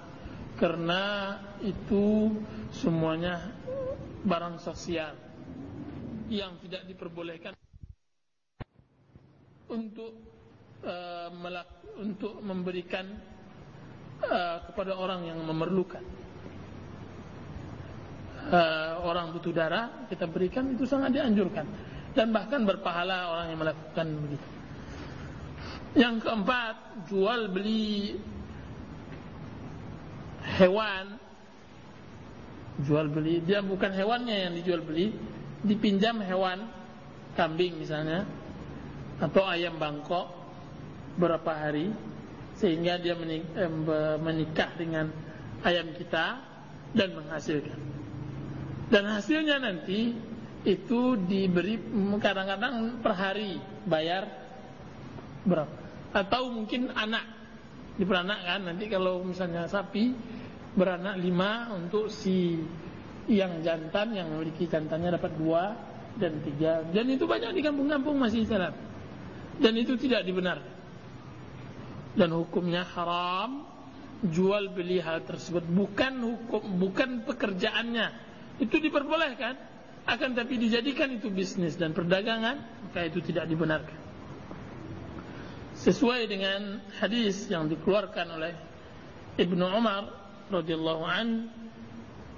Karena itu semuanya barang sosial yang tidak diperbolehkan untuk uh, untuk memberikan uh, kepada orang yang memerlukan. Uh, orang butuh darah kita berikan itu sangat dianjurkan dan bahkan berpahala orang yang melakukan begitu. Yang keempat, jual beli hewan jual beli dia bukan hewannya yang dijual beli dipinjam hewan kambing misalnya atau ayam bangkok berapa hari sehingga dia eh, menikah dengan ayam kita dan menghasilkan. Dan hasilnya nanti itu diberi kadang-kadang per hari bayar berapa? Atau mungkin anak diperanakkan nanti kalau misalnya sapi beranak lima untuk si yang jantan yang memiliki jantannya dapat dua dan tiga dan itu banyak di kampung-kampung masih jalan dan itu tidak dibenarkan dan hukumnya haram. Jual beli hal tersebut. Bukan hukum bukan pekerjaannya. Itu diperbolehkan. Akan tapi dijadikan itu bisnis dan perdagangan maka itu tidak dibenarkan. Sesuai dengan hadis yang dikeluarkan oleh Ibnu Umar radhiyallahu an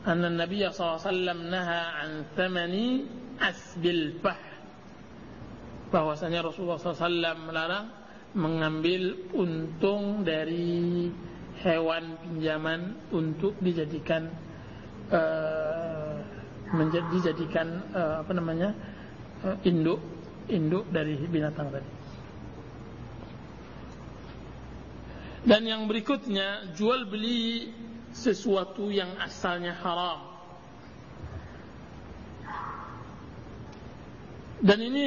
anna Nabi sallallahu alaihi wasallam naha an thamani asbil fahl bahwasanya Rasulullah SAW melarang mengambil untung dari hewan pinjaman untuk dijadikan uh, menjadi dijadikan uh, apa namanya uh, induk induk dari binatang tadi. Dan yang berikutnya jual beli sesuatu yang asalnya haram dan ini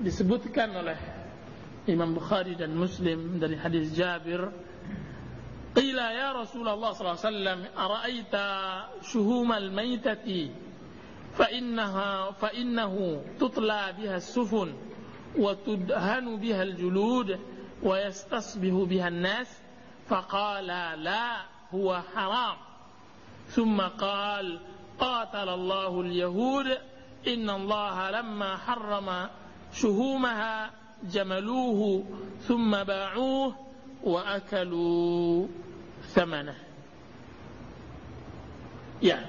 disebutkan oleh Imam Bukhari dan Muslim dari hadis Jabir Qila ya Rasulullah SAW Araita syuhumal maitati فإنها فإنه تطلى بها السفن وتدهن بها الجلود ويستصبح بها الناس فقال لا هو حرام ثم قال قاتل الله اليهود إن الله لما حرم شهومها جملوه ثم باعوه وأكلوا ثمنه ya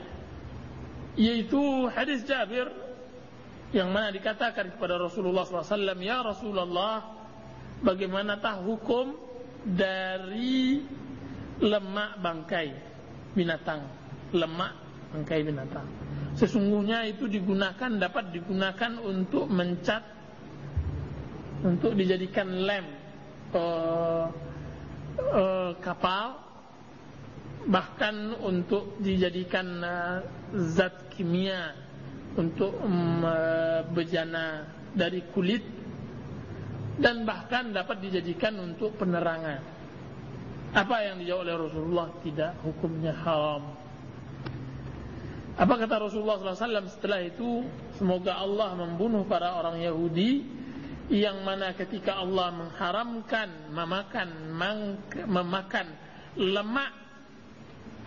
yaitu hadis Jabir yang mana dikatakan kepada Rasulullah SAW ya Rasulullah bagaimanakah hukum dari lemak bangkai binatang lemak bangkai binatang sesungguhnya itu digunakan dapat digunakan untuk mencat untuk dijadikan lem uh, uh, kapal bahkan untuk dijadikan uh, zat kimia untuk um, uh, bejana dari kulit dan bahkan dapat dijadikan untuk penerangan. Apa yang dijawab oleh Rasulullah? Tidak hukumnya haram. Apa kata Rasulullah SAW setelah itu? Semoga Allah membunuh para orang Yahudi yang mana ketika Allah mengharamkan memakan memakan lemak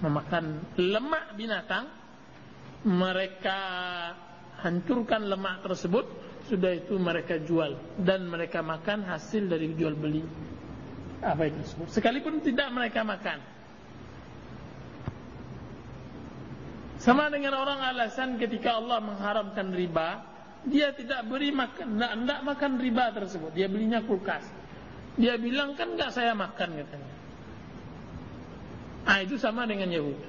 memakan lemak binatang mereka hancurkan lemak tersebut sudah itu mereka jual. Dan mereka makan hasil dari jual beli. Apa itu tersebut? Sekalipun tidak mereka makan. Sama dengan orang alasan ketika Allah mengharamkan riba dia tidak beri makan, tidak makan riba tersebut. Dia belinya kulkas. Dia bilang kan nggak saya makan katanya. Ah itu sama dengan Yahudi.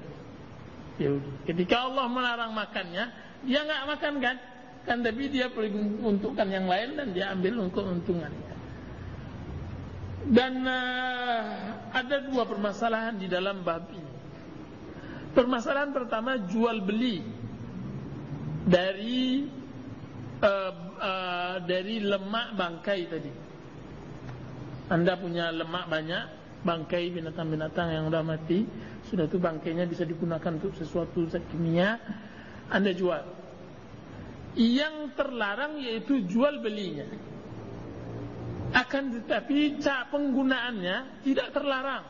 Yahudi. Ketika Allah melarang makannya, dia nggak makan kan? Kan tapi dia pergi untukkan yang lain dan dia ambil untuk untungannya. Dan uh, ada dua permasalahan di dalam bab ini. Permasalahan pertama jual beli dari uh, uh, dari lemak bangkai tadi. Anda punya lemak banyak, bangkai binatang-binatang yang sudah mati, sudah itu bangkainya bisa digunakan untuk sesuatu zat kimia, Anda jual. Yang terlarang yaitu jual belinya. Akan tetapi cara penggunaannya tidak terlarang.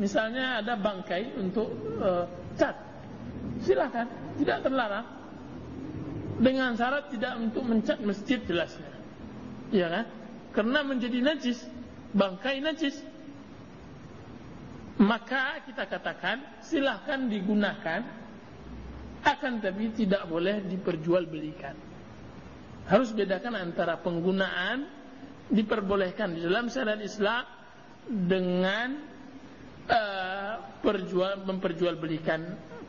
Misalnya ada bangkai untuk uh, cat, silakan, tidak terlarang dengan syarat tidak untuk mencat masjid jelasnya. Ya kan? Karena menjadi najis, bangkai najis. Maka kita katakan silahkan digunakan akan tapi tidak boleh diperjualbelikan. Harus bedakan antara penggunaan diperbolehkan di dalam syariat Islam dengan uh, perjual memperjualbelikan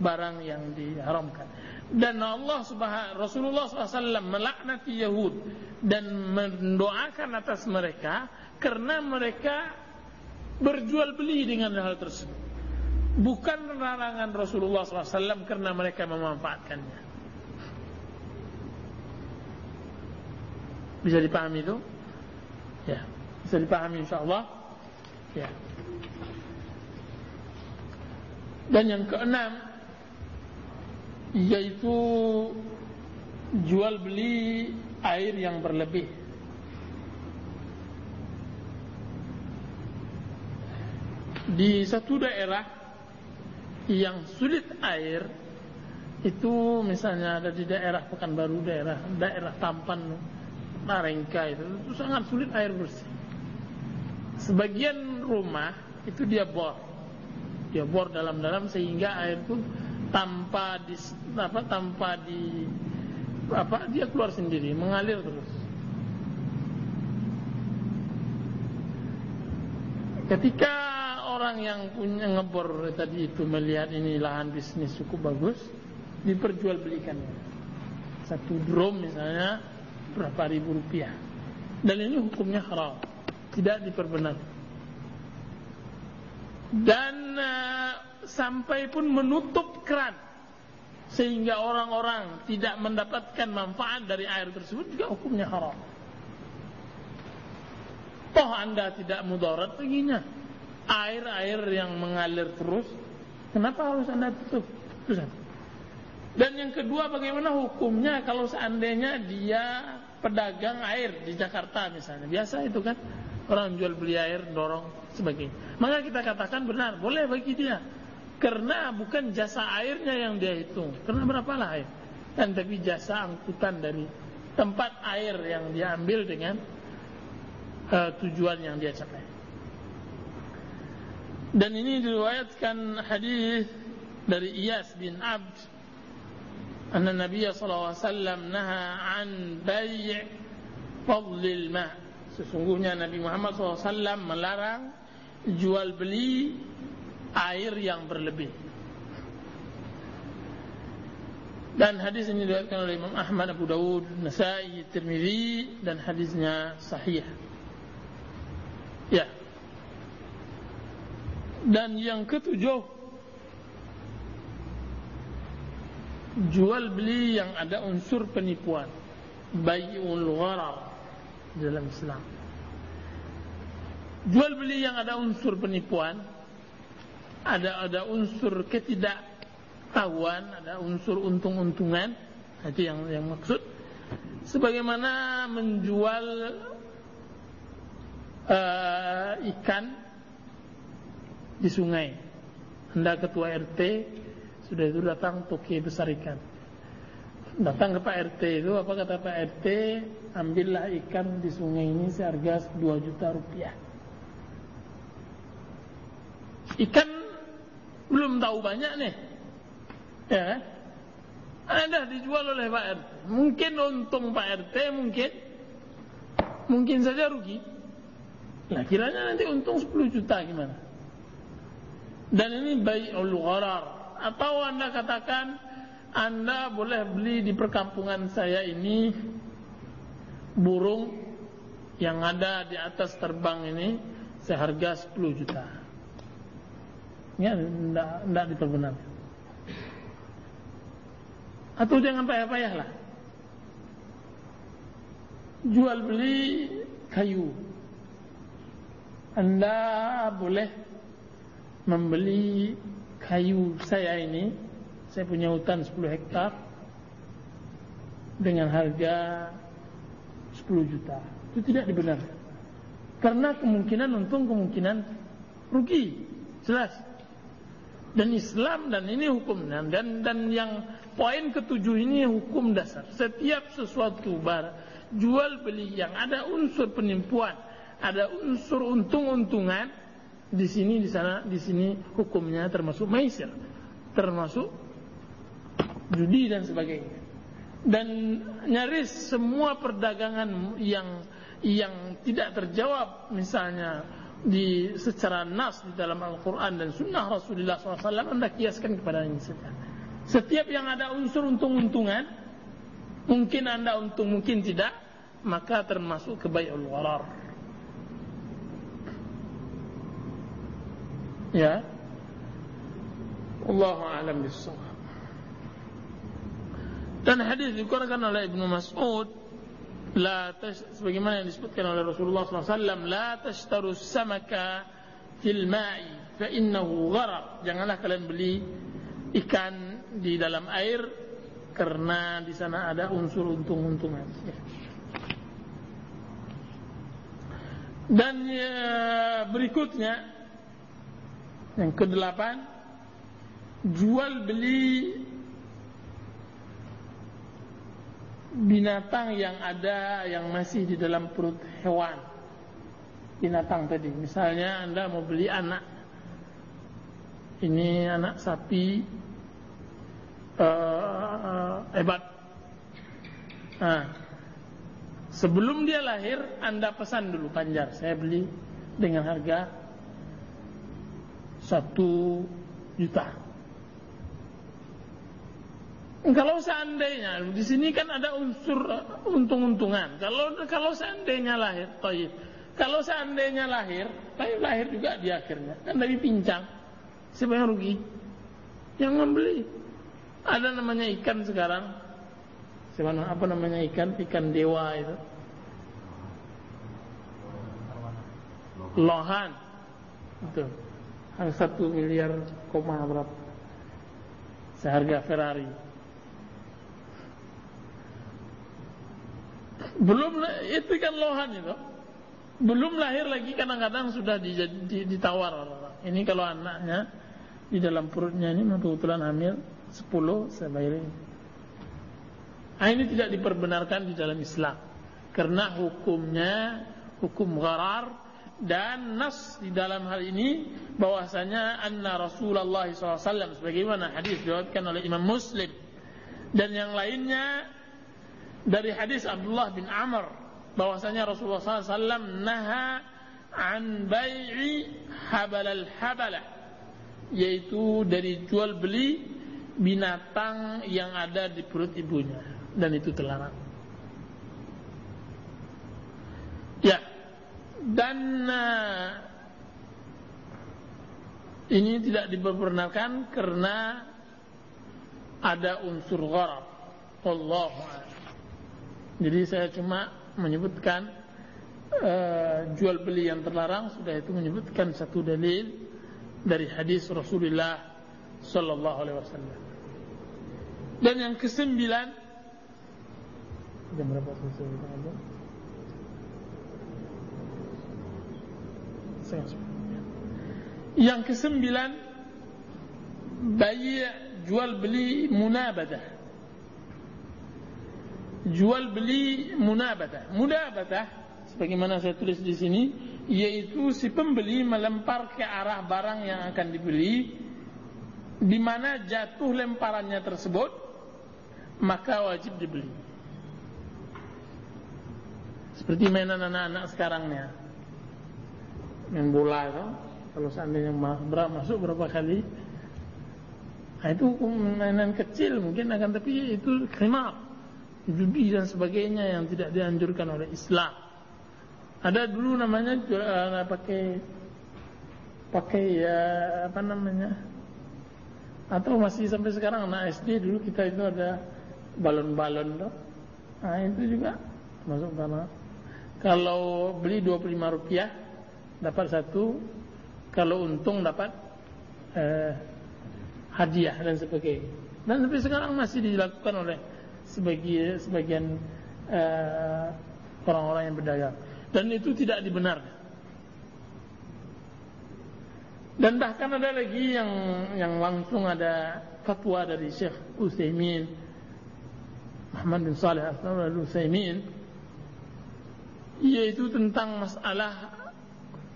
barang yang diharamkan dan Allah Subhanahu Rasulullah SAW melaknati Yahud dan mendoakan atas mereka karena mereka berjual beli dengan hal tersebut. Bukan larangan Rasulullah SAW karena mereka memanfaatkannya. Bisa dipahami itu? Ya, bisa dipahami insyaAllah. Ya. Dan yang keenam yaitu jual beli air yang berlebih. Di satu daerah yang sulit air itu misalnya ada di daerah Pekanbaru daerah daerah Tampan Narengka itu, itu sangat sulit air bersih. Sebagian rumah itu dia bor, dia bor dalam-dalam sehingga air itu tanpa di apa tanpa di apa dia keluar sendiri mengalir terus. Ketika orang yang punya ngebor tadi itu melihat ini lahan bisnis cukup bagus diperjualbelikan. Satu drum misalnya berapa ribu rupiah. Dan ini hukumnya haram tidak diperbenarkan dan uh, sampai pun menutup keran sehingga orang-orang tidak mendapatkan manfaat dari air tersebut juga hukumnya haram. Toh anda tidak mudarat baginya. Air-air yang mengalir terus, kenapa harus anda tutup? Dan yang kedua bagaimana hukumnya kalau seandainya dia pedagang air di Jakarta misalnya. Biasa itu kan orang jual beli air, dorong sebagainya. Maka kita katakan benar, boleh bagi dia. Karena bukan jasa airnya yang dia hitung. Karena berapa lah air. Dan tapi jasa angkutan dari tempat air yang dia ambil dengan uh, tujuan yang dia capai. Dan ini diriwayatkan hadis dari Iyas bin Abd anna Nabi sallallahu alaihi wasallam naha an bai' fadlil ma' sesungguhnya Nabi Muhammad SAW melarang jual beli air yang berlebih. Dan hadis ini diriwayatkan oleh Imam Ahmad, Abu Dawud, Nasai, Tirmizi dan hadisnya sahih. Ya. Dan yang ketujuh jual beli yang ada unsur penipuan, bai'ul gharar dalam Islam. Jual beli yang ada unsur penipuan ada ada unsur ketidaktahuan, ada unsur untung-untungan, itu yang yang maksud. Sebagaimana menjual uh, ikan di sungai. Anda ketua RT sudah itu datang toke besar ikan. Datang ke Pak RT itu apa kata Pak RT ambillah ikan di sungai ini seharga 2 juta rupiah. Ikan belum tahu banyak nih. Ya kan? Ada dijual oleh Pak RT. Mungkin untung Pak RT, mungkin mungkin saja rugi. Nah, kiranya nanti untung 10 juta gimana? Dan ini bai'ul gharar. Atau Anda katakan Anda boleh beli di perkampungan saya ini burung yang ada di atas terbang ini seharga 10 juta ya tidak diperbenarkan atau jangan payah-payah lah. Jual beli kayu. Anda boleh membeli kayu saya ini. Saya punya hutan 10 hektar dengan harga 10 juta. Itu tidak dibenarkan karena kemungkinan untung kemungkinan rugi. Jelas dan Islam dan ini hukum dan dan yang poin ketujuh ini hukum dasar. Setiap sesuatu bar jual beli yang ada unsur penipuan, ada unsur untung-untungan di sini di sana di sini hukumnya termasuk maisir, termasuk judi dan sebagainya. Dan nyaris semua perdagangan yang yang tidak terjawab misalnya di secara nas di dalam Al-Quran dan Sunnah Rasulullah SAW anda kiaskan kepada ini saja. Setiap yang ada unsur untung-untungan, mungkin anda untung, mungkin tidak, maka termasuk kebaikan warar. Ya, Allah alam bisawab. Dan hadis dikeluarkan oleh Ibnu Mas'ud la tash, sebagaimana yang disebutkan oleh Rasulullah SAW la tashtaru samaka fil ma'i fa innahu gharar janganlah kalian beli ikan di dalam air karena di sana ada unsur untung-untungan ya. dan ya, berikutnya yang kedelapan jual beli binatang yang ada yang masih di dalam perut hewan. Binatang tadi. Misalnya anda mau beli anak. Ini anak sapi uh, hebat. Nah, sebelum dia lahir anda pesan dulu panjar. Saya beli dengan harga satu juta kalau seandainya di sini kan ada unsur uh, untung-untungan. Kalau kalau seandainya lahir, toib. Kalau seandainya lahir, lahir lahir juga di akhirnya kan dari pincang. Siapa yang rugi? Yang membeli. Ada namanya ikan sekarang. Sebenarnya apa namanya ikan? Ikan dewa itu. Lohan. Itu. Harga satu miliar koma berapa? Seharga Ferrari. Belum itu kan lohan itu. Belum lahir lagi kadang-kadang sudah ditawar. Ini kalau anaknya di dalam perutnya ini kebetulan hamil 10 saya ini. Nah, ini tidak diperbenarkan di dalam Islam. Karena hukumnya hukum gharar dan nas di dalam hal ini bahwasanya anna Rasulullah SAW sebagaimana hadis diriwayatkan oleh Imam Muslim dan yang lainnya dari hadis Abdullah bin Amr bahwasanya Rasulullah SAW naha an bai'i habal al habala yaitu dari jual beli binatang yang ada di perut ibunya dan itu terlarang. Ya, dan uh, ini tidak diperkenalkan karena ada unsur gharab. Allah Jadi saya cuma menyebutkan uh, jual beli yang terlarang sudah itu menyebutkan satu dalil dari hadis Rasulullah sallallahu alaihi wasallam. Dan yang kesembilan jam berapa Yang kesembilan bayi jual beli munabadah. Jual beli munabadah. Munabadah sebagaimana saya tulis di sini yaitu si pembeli melempar ke arah barang yang akan dibeli di mana jatuh lemparannya tersebut maka wajib dibeli. Seperti mainan anak-anak sekarangnya. Main bola itu, kalau seandainya masuk berapa kali, nah, itu mainan kecil mungkin akan tapi itu kriminal, judi dan sebagainya yang tidak dianjurkan oleh Islam. Ada dulu namanya uh, pakai pakai ya apa namanya atau masih sampai sekarang anak SD dulu kita itu ada balon-balon tuh. Nah itu juga masuk tanah. Kalau beli 25 rupiah dapat satu, kalau untung dapat eh, hadiah dan sebagainya. Dan sampai sekarang masih dilakukan oleh sebagian sebagian eh, orang-orang yang berdagang. Dan itu tidak dibenarkan. Dan bahkan ada lagi yang yang langsung ada fatwa dari Syekh Utsaimin Muhammad bin Saleh Al-Utsaimin yaitu tentang masalah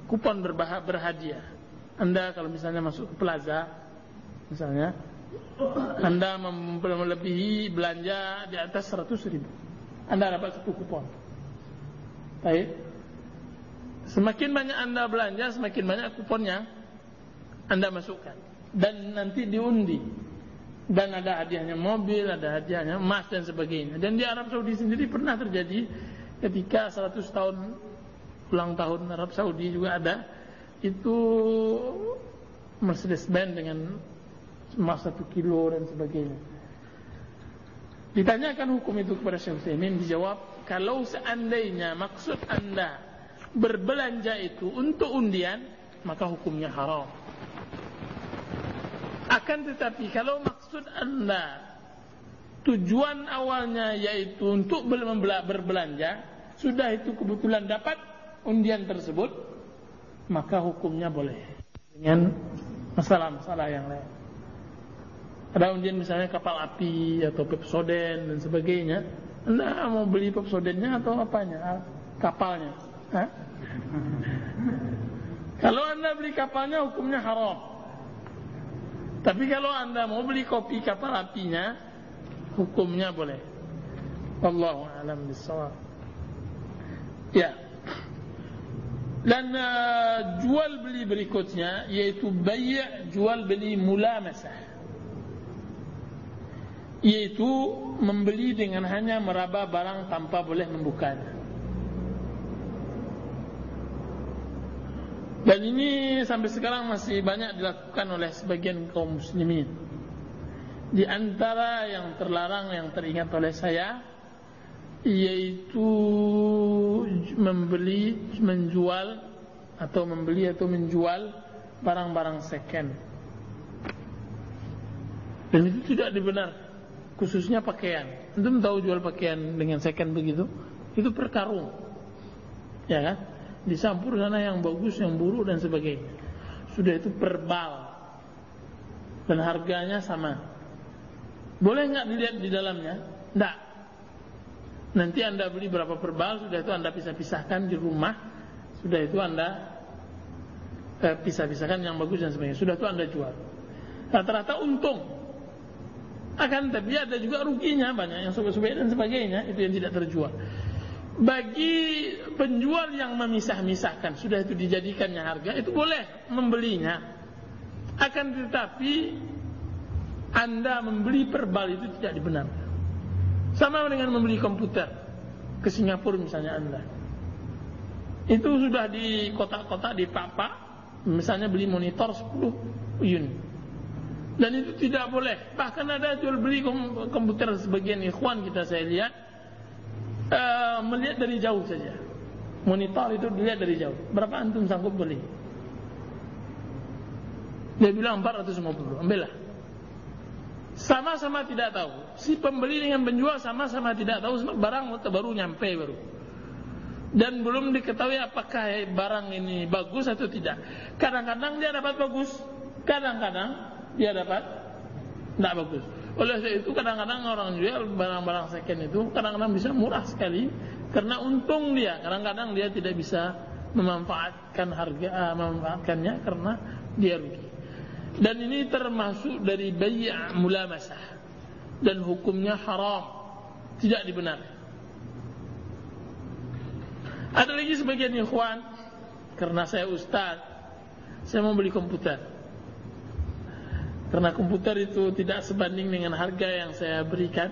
kupon berhadiah. Anda kalau misalnya masuk ke plaza misalnya Anda melebihi belanja di atas 100 ribu. Anda dapat satu kupon. Baik. Semakin banyak Anda belanja Semakin banyak kuponnya anda masukkan. Dan nanti diundi. Dan ada hadiahnya mobil, ada hadiahnya emas dan sebagainya. Dan di Arab Saudi sendiri pernah terjadi ketika 100 tahun ulang tahun Arab Saudi juga ada. Itu Mercedes Benz dengan emas satu kilo dan sebagainya. Ditanyakan hukum itu kepada Utsaimin dijawab kalau seandainya maksud Anda berbelanja itu untuk undian maka hukumnya haram. Akan tetapi kalau maksud anda tujuan awalnya yaitu untuk berbelanja, sudah itu kebetulan dapat undian tersebut, maka hukumnya boleh dengan masalah-masalah yang lain. Ada undian misalnya kapal api atau pepsoden dan sebagainya. Anda mau beli pepsodennya atau apanya? Kapalnya. [laughs] Kalau anda beli kapalnya hukumnya haram. Tapi kalau anda mau beli kopi kapal apinya, hukumnya boleh. Wallahu a'lam bishawab. Ya. Dan uh, jual beli berikutnya yaitu bay' jual beli mulamasah. Yaitu membeli dengan hanya meraba barang tanpa boleh membukanya. Dan ini sampai sekarang masih banyak dilakukan oleh sebagian kaum muslimin. Di antara yang terlarang yang teringat oleh saya yaitu membeli, menjual atau membeli atau menjual barang-barang second. Dan itu tidak dibenar, khususnya pakaian. Antum tahu jual pakaian dengan second begitu? Itu per karung. Ya kan? Disampur sana yang bagus, yang buruk dan sebagainya. Sudah itu per bal. Dan harganya sama. Boleh nggak dilihat di dalamnya? Tidak. Nanti anda beli berapa per bal, sudah itu anda pisah-pisahkan di rumah, sudah itu anda eh, pisah-pisahkan yang bagus dan sebagainya. Sudah itu anda jual. Rata-rata untung. Akan tapi ada juga ruginya banyak yang sobek-sobek dan sebagainya itu yang tidak terjual. Bagi penjual yang memisah-misahkan sudah itu dijadikannya harga itu boleh membelinya. Akan tetapi anda membeli per bal itu tidak dibenarkan. Sama dengan membeli komputer ke Singapura misalnya Anda. Itu sudah di kotak-kotak di papa, misalnya beli monitor 10 unit. Dan itu tidak boleh. Bahkan ada jual beli komputer sebagian ikhwan kita saya lihat uh, melihat dari jauh saja. Monitor itu dilihat dari jauh. Berapa antum sanggup beli? Dia bilang 450. Ambillah. Sama-sama tidak tahu. Si pembeli dengan penjual sama-sama tidak tahu barang baru nyampe baru. Dan belum diketahui apakah barang ini bagus atau tidak. Kadang-kadang dia dapat bagus, kadang-kadang dia dapat tidak bagus. Oleh sebab itu kadang-kadang orang jual barang-barang second itu kadang-kadang bisa murah sekali karena untung dia. Kadang-kadang dia tidak bisa memanfaatkan harga, uh, memanfaatkannya karena dia rugi. Dan ini termasuk dari bayi' mulamasah dan hukumnya haram, tidak dibenarkan. Ada lagi sebagian ikhwan karena saya ustaz, saya mau beli komputer. Karena komputer itu tidak sebanding dengan harga yang saya berikan,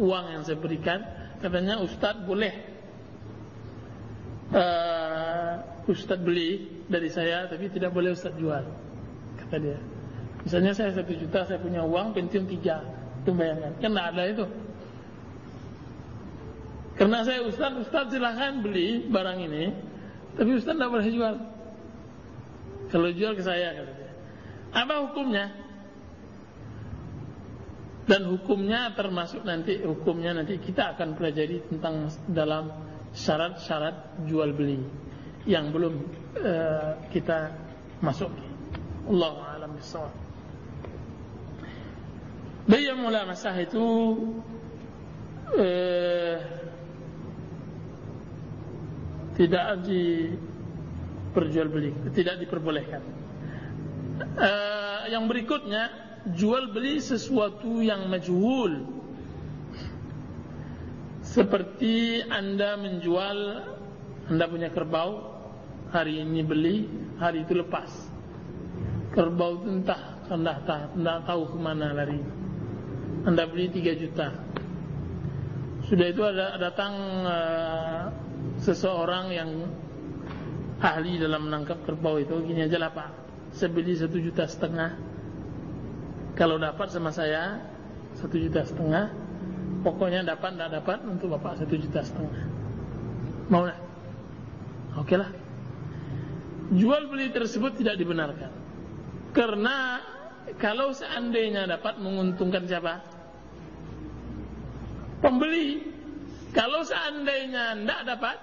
uang yang saya berikan, katanya ustaz boleh uh, ustaz beli dari saya tapi tidak boleh ustaz jual kata dia. Misalnya saya satu juta, saya punya uang Pentium tiga, itu bayangkan, kan tidak ada itu. Karena saya ustaz, ustaz silahkan beli barang ini, tapi ustaz tidak boleh jual. Kalau jual ke saya, kata dia. Apa hukumnya? Dan hukumnya termasuk nanti hukumnya nanti kita akan pelajari tentang dalam syarat-syarat jual beli yang belum uh, kita masuki. Allah alam bisawab. Bayar mula masah itu eh, tidak diperjualbelikan, tidak diperbolehkan. Eh, yang berikutnya jual beli sesuatu yang majhul. Seperti anda menjual anda punya kerbau hari ini beli, hari itu lepas kerbau itu entah anda tak tahu ke mana lari. Anda beli 3 juta. Sudah itu ada datang uh, seseorang yang ahli dalam menangkap kerbau itu gini aja lah pak. Saya beli satu juta setengah. Kalau dapat sama saya satu juta setengah, pokoknya dapat tidak dapat untuk bapak satu juta setengah. Mau lah? Oke lah. Jual beli tersebut tidak dibenarkan. Karena kalau seandainya dapat menguntungkan siapa? Pembeli. Kalau seandainya tidak dapat,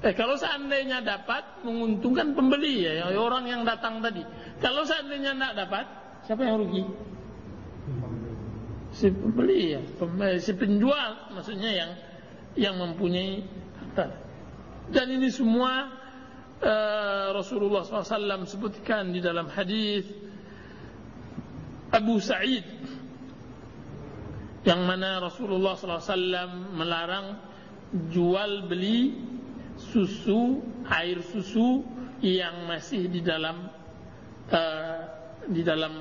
eh kalau seandainya dapat menguntungkan pembeli ya, orang yang datang tadi. Kalau seandainya tidak dapat, siapa yang rugi? Si pembeli ya, si penjual maksudnya yang yang mempunyai harta. Dan ini semua uh, Rasulullah SAW sebutkan di dalam hadis Abu Sa'id yang mana Rasulullah SAW melarang jual beli susu air susu yang masih di dalam uh, di dalam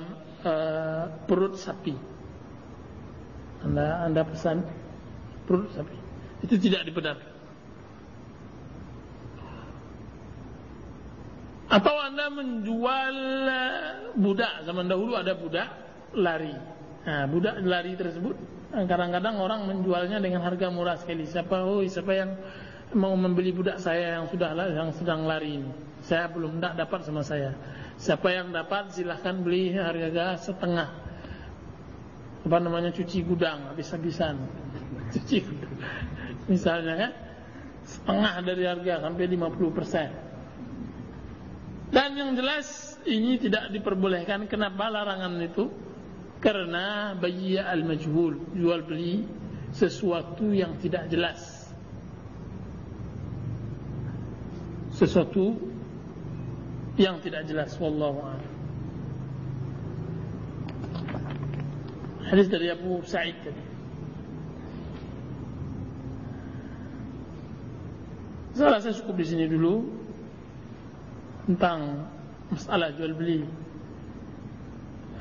uh, perut sapi. Anda anda pesan perut sapi itu tidak dibenarkan. Atau anda menjual budak Zaman dahulu ada budak lari Nah, budak lari tersebut kadang-kadang orang menjualnya dengan harga murah sekali. Siapa oh siapa yang mau membeli budak saya yang sudah yang sedang lari ini? Saya belum dapat sama saya. Siapa yang dapat silahkan beli harga setengah. Apa namanya cuci gudang habis-habisan. [laughs] Cuci gudang. Misalnya kan setengah dari harga sampai 50%. Dan yang jelas ini tidak diperbolehkan kenapa larangan itu? Karena bayya al-majhul Jual beli sesuatu yang tidak jelas Sesuatu yang tidak jelas Wallahu a'lam. Hadis dari Abu Sa'id tadi. Saya rasa cukup di sini dulu Tentang Masalah jual beli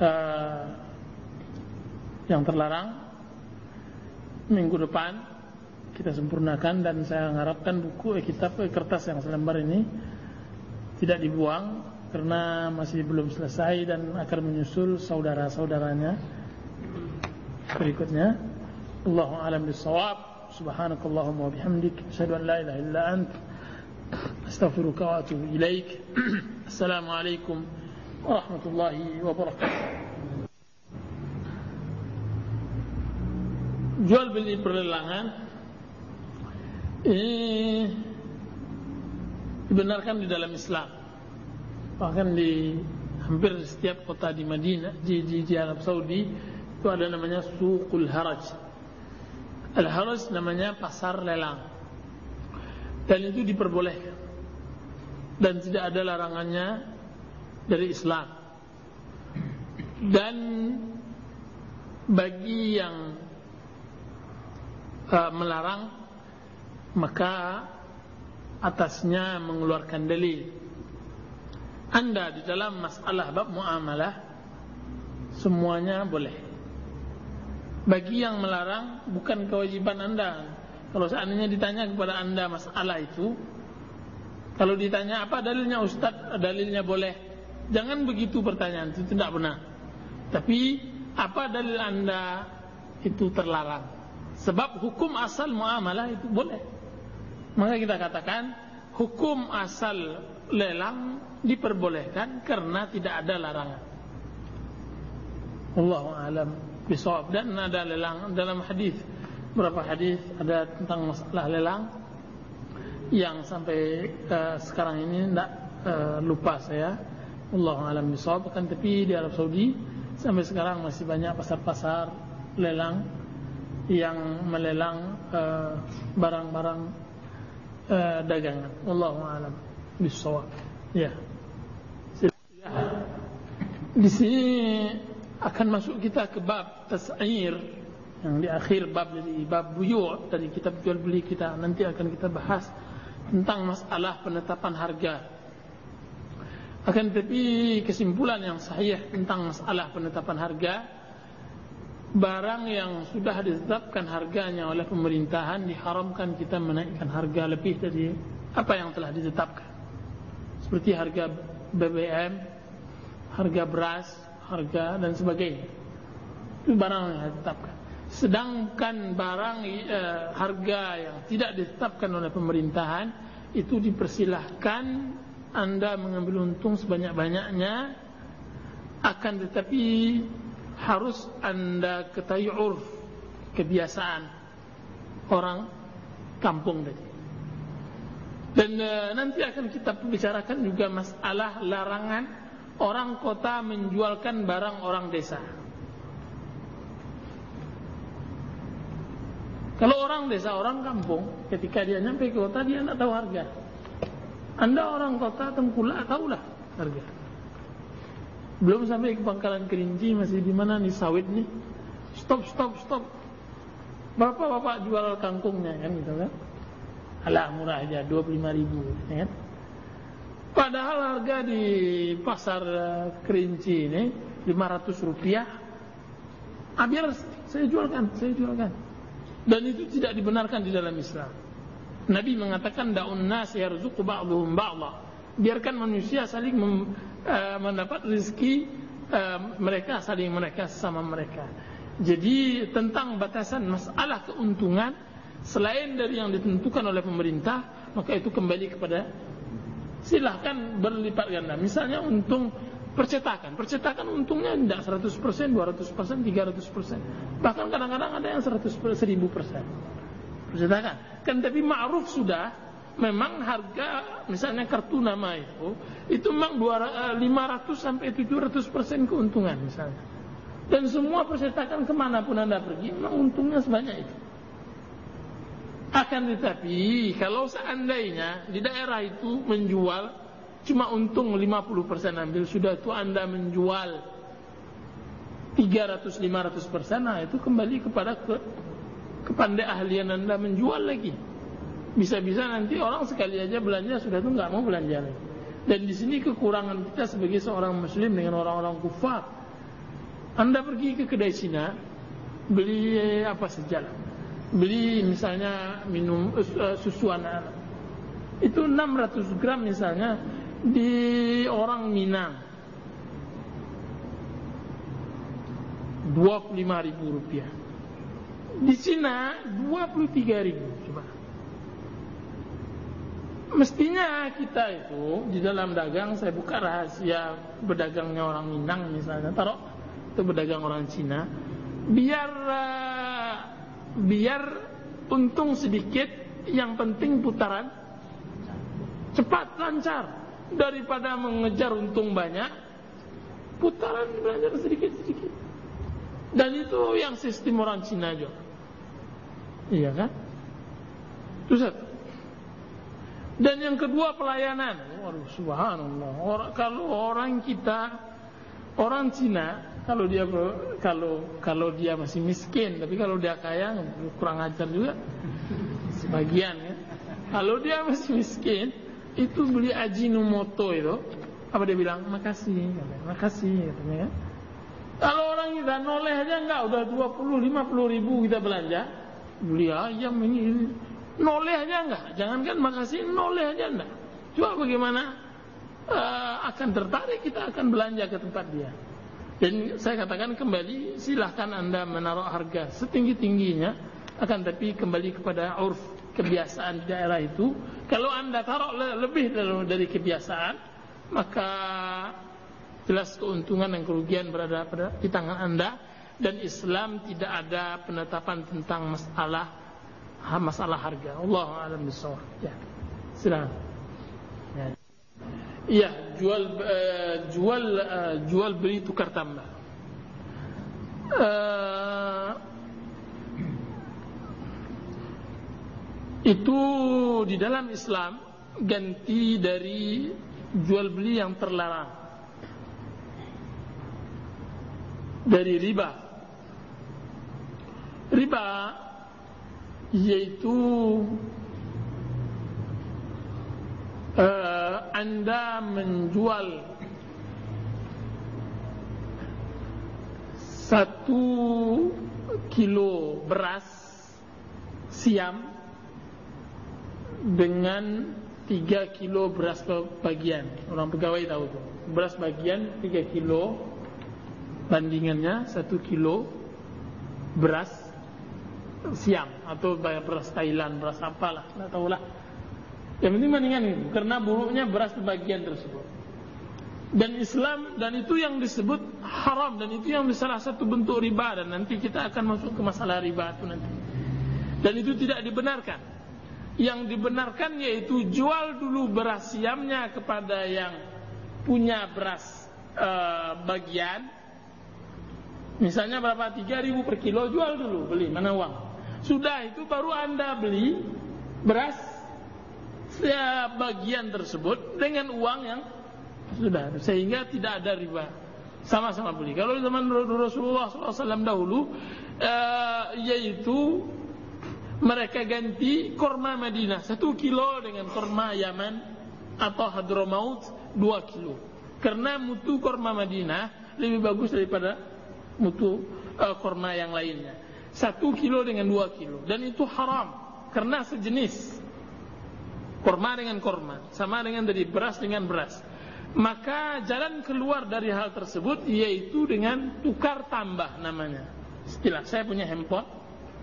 uh, yang terlarang. Minggu depan kita sempurnakan dan saya mengharapkan buku eh, kitab eh, kertas yang selembar ini tidak dibuang karena masih belum selesai dan akan menyusul saudara-saudaranya. Berikutnya Allahu a'lam bissawab. Subhanakallahumma wa bihamdik. Asyhadu an la ilaha illa ant. Astaghfiruka wa atubu ilaik. [clears throat] Assalamu alaikum warahmatullahi wabarakatuh. Jual beli perlelangan. Ini dibenarkan di dalam Islam. Bahkan di hampir setiap kota di Madinah di, di, di Arab Saudi itu ada namanya suqul haraj. Al haraj namanya pasar lelang. Dan itu diperbolehkan. Dan tidak ada larangannya dari Islam. Dan bagi yang uh, melarang maka atasnya mengeluarkan dalil. Anda di dalam masalah bab muamalah semuanya boleh. Bagi yang melarang bukan kewajiban anda. Kalau seandainya ditanya kepada anda masalah itu kalau ditanya apa dalilnya ustaz dalilnya boleh. Jangan begitu pertanyaan itu tidak benar. Tapi apa dalil anda itu terlarang? Sebab hukum asal muamalah itu boleh. Maka kita katakan hukum asal lelang diperbolehkan karena tidak ada larangan. Allahu alam bisawab. Dan ada lelang dalam hadis beberapa hadis ada tentang masalah lelang yang sampai uh, sekarang ini tidak uh, eh, lupa saya. Allahu alam bisawab. Kan tapi di Arab Saudi sampai sekarang masih banyak pasar-pasar lelang yang melelang eh, barang-barang uh, uh, dagangan. Wallahu a'lam bissawab. Ya. Di sini akan masuk kita ke bab tas'ir yang di akhir bab dari bab buyu' dari kitab jual beli kita nanti akan kita bahas tentang masalah penetapan harga. Akan tetapi kesimpulan yang sahih tentang masalah penetapan harga barang yang sudah ditetapkan harganya oleh pemerintahan diharamkan kita menaikkan harga lebih dari apa yang telah ditetapkan. Seperti harga BBM, harga beras, harga dan sebagainya. Itu barang yang ditetapkan. Sedangkan barang e, harga yang tidak ditetapkan oleh pemerintahan itu dipersilahkan Anda mengambil untung sebanyak-banyaknya akan tetapi harus anda ketahui urf kebiasaan orang kampung tadi. Dan e, nanti akan kita bicarakan juga masalah larangan orang kota menjualkan barang orang desa. Kalau orang desa, orang kampung, ketika dia nyampe ke kota dia tidak tahu harga. Anda orang kota tengkulak tahulah harga. Belum sampai ke pangkalan kerinci masih di mana nih sawit nih. Stop, stop, stop. Berapa bapak jual kangkungnya kan gitu kan? Alah murah aja 25 ribu ya kan? Padahal harga di pasar eh, kerinci ini 500 rupiah. Ah, biar saya jualkan, saya jualkan. Dan itu tidak dibenarkan di dalam Islam. Nabi mengatakan daun nas yarzuqu ba'dhum ba'dha. Biarkan manusia saling mem, uh, mendapat rezeki uh, mereka saling mereka sama mereka. Jadi tentang batasan masalah keuntungan selain dari yang ditentukan oleh pemerintah, maka itu kembali kepada silahkan berlipat ganda. Misalnya untung percetakan, percetakan untungnya tidak 100%, 200%, 300%. Bahkan kadang-kadang ada yang 100%, 1000%. Percetakan. Kan tapi ma'ruf sudah memang harga misalnya kartu nama itu itu memang 500 eh, sampai 700% keuntungan misalnya. Dan semua percetakan ke mana pun anda pergi memang untungnya sebanyak itu. Akan tetapi kalau seandainya di daerah itu menjual cuma untung 50% ambil sudah itu Anda menjual 300 500% nah itu kembali kepada ke kepandai ahlian Anda menjual lagi. Bisa-bisa nanti orang sekali aja belanja sudah itu nggak mau belanja lagi. Dan di sini kekurangan kita sebagai seorang muslim dengan orang-orang kufar. Anda pergi ke kedai Cina beli apa saja beli misalnya minum uh, susu anak-anak. Itu 600 gram misalnya di orang Minang 25 ribu rupiah. Di Cina 23 ribu mestinya kita itu di dalam dagang saya buka rahasia berdagangnya orang Minang misalnya taruh itu berdagang orang Cina. Biar uh, biar untung sedikit yang penting putaran cepat lancar. Daripada mengejar untung banyak putaran belajar sedikit-sedikit dan itu yang sistem orang Cina juga. Iya kan? Terus dan yang kedua pelayanan waduh subhanallah orang, kalau orang kita orang Cina kalau dia kalau kalau dia masih miskin, tapi kalau dia kaya kurang ajar juga sebagian ya. Kalau dia masih miskin, itu beli ajinomoto itu, apa dia bilang? Makasih, makasih katanya ya. Kalau orang kita noleh aja enggak udah 20 50 ribu kita belanja, beli ayam ini, ini. Noleh aja enggak. Jangankan makasih, noleh aja enggak. Coba bagaimana uh, akan tertarik kita akan belanja ke tempat dia. Dan saya katakan kembali silahkan anda menaruh harga setinggi-tingginya akan tapi kembali kepada urf kebiasaan di daerah itu. Kalau anda taruh lebih dari kebiasaan maka jelas keuntungan dan kerugian berada pada di tangan anda dan Islam tidak ada penetapan tentang masalah masalah harga. Allah alam bisawab. Ya. Silakan. Ya. Iya, jual uh, jual uh, jual beli tukar tambah. Uh, itu di dalam Islam ganti dari jual beli yang terlarang dari riba. Riba yaitu uh, Anda menjual satu kilo beras siam dengan tiga kilo beras bagian. Orang pegawai tahu tuh beras bagian tiga kilo bandingannya satu kilo beras siam atau beras Thailand beras apalah nggak tahu lah yang penting mendingan itu karena buruknya beras bagian tersebut. Dan Islam dan itu yang disebut haram dan itu yang salah satu bentuk riba dan nanti kita akan masuk ke masalah riba itu nanti. Dan itu tidak dibenarkan. Yang dibenarkan yaitu jual dulu beras siamnya kepada yang punya beras uh, bagian. Misalnya berapa? 3000 per kilo jual dulu beli mana uang. Sudah itu baru Anda beli beras bagian tersebut dengan uang yang sudah sehingga tidak ada riba. Sama-sama beli. Kalau zaman Rasulullah SAW dahulu uh, yaitu mereka ganti korma Madinah. Satu kilo dengan korma Yaman atau Hadramaut dua kilo. Karena mutu korma Madinah lebih bagus daripada mutu uh, korma yang lainnya satu kilo dengan dua kilo. Dan itu haram. Karena sejenis. Korma dengan korma. Sama dengan dari beras dengan beras. Maka jalan keluar dari hal tersebut yaitu dengan tukar tambah namanya. Istilah saya punya handphone.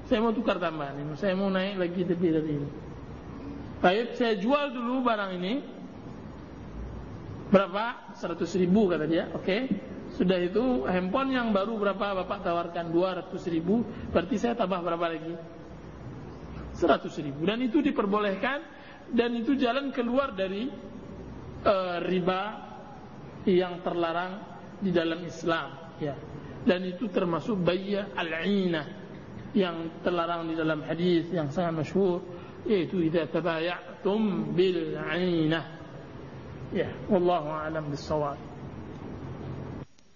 Saya mau tukar tambah ini saya mau naik lagi lebih dari ini. Baik saya jual dulu barang ini. Berapa? 100 ribu kata dia. Oke. okay. Sudah itu handphone yang baru berapa? Bapak tawarkan 200 ribu berarti saya tambah berapa lagi? 100 ribu. Dan itu diperbolehkan dan itu jalan keluar dari uh, riba yang terlarang di dalam Islam. Ya. Dan itu termasuk bayya al-'inah yang terlarang di dalam hadis yang sangat masyhur yaitu idza tabaya'tum bil 'inah ya wallahu a'lam bissawab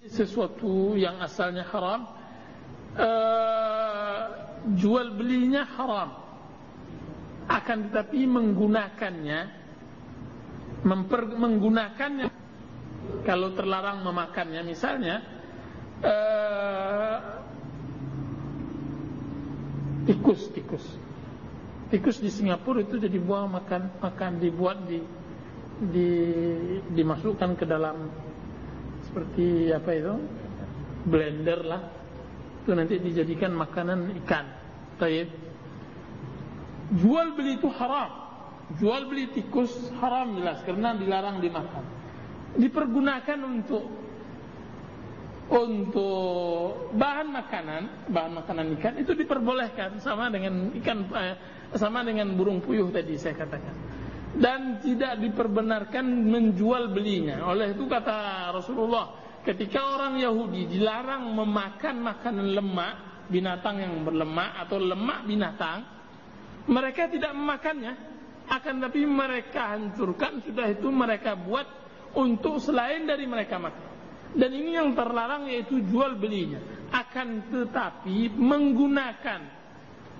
sesuatu yang asalnya haram uh, jual belinya haram. Akan tetapi menggunakannya memper, menggunakannya. Kalau terlarang memakannya misalnya uh, tikus tikus. Tikus di Singapura itu jadi buang makan makan dibuat di di dimasukkan ke dalam seperti apa itu blender lah itu nanti dijadikan makanan ikan Taib. jual beli itu haram Jual beli tikus haram jelas karena dilarang dimakan. Dipergunakan untuk untuk bahan makanan, bahan makanan ikan itu diperbolehkan sama dengan ikan eh, sama dengan burung puyuh tadi saya katakan. Dan tidak diperbenarkan menjual belinya. Oleh itu kata Rasulullah, ketika orang Yahudi dilarang memakan makanan lemak, binatang yang berlemak atau lemak binatang, mereka tidak memakannya. Akan tapi mereka hancurkan sudah itu mereka buat untuk selain dari mereka makan. Dan ini yang terlarang yaitu jual belinya. Akan tetapi menggunakan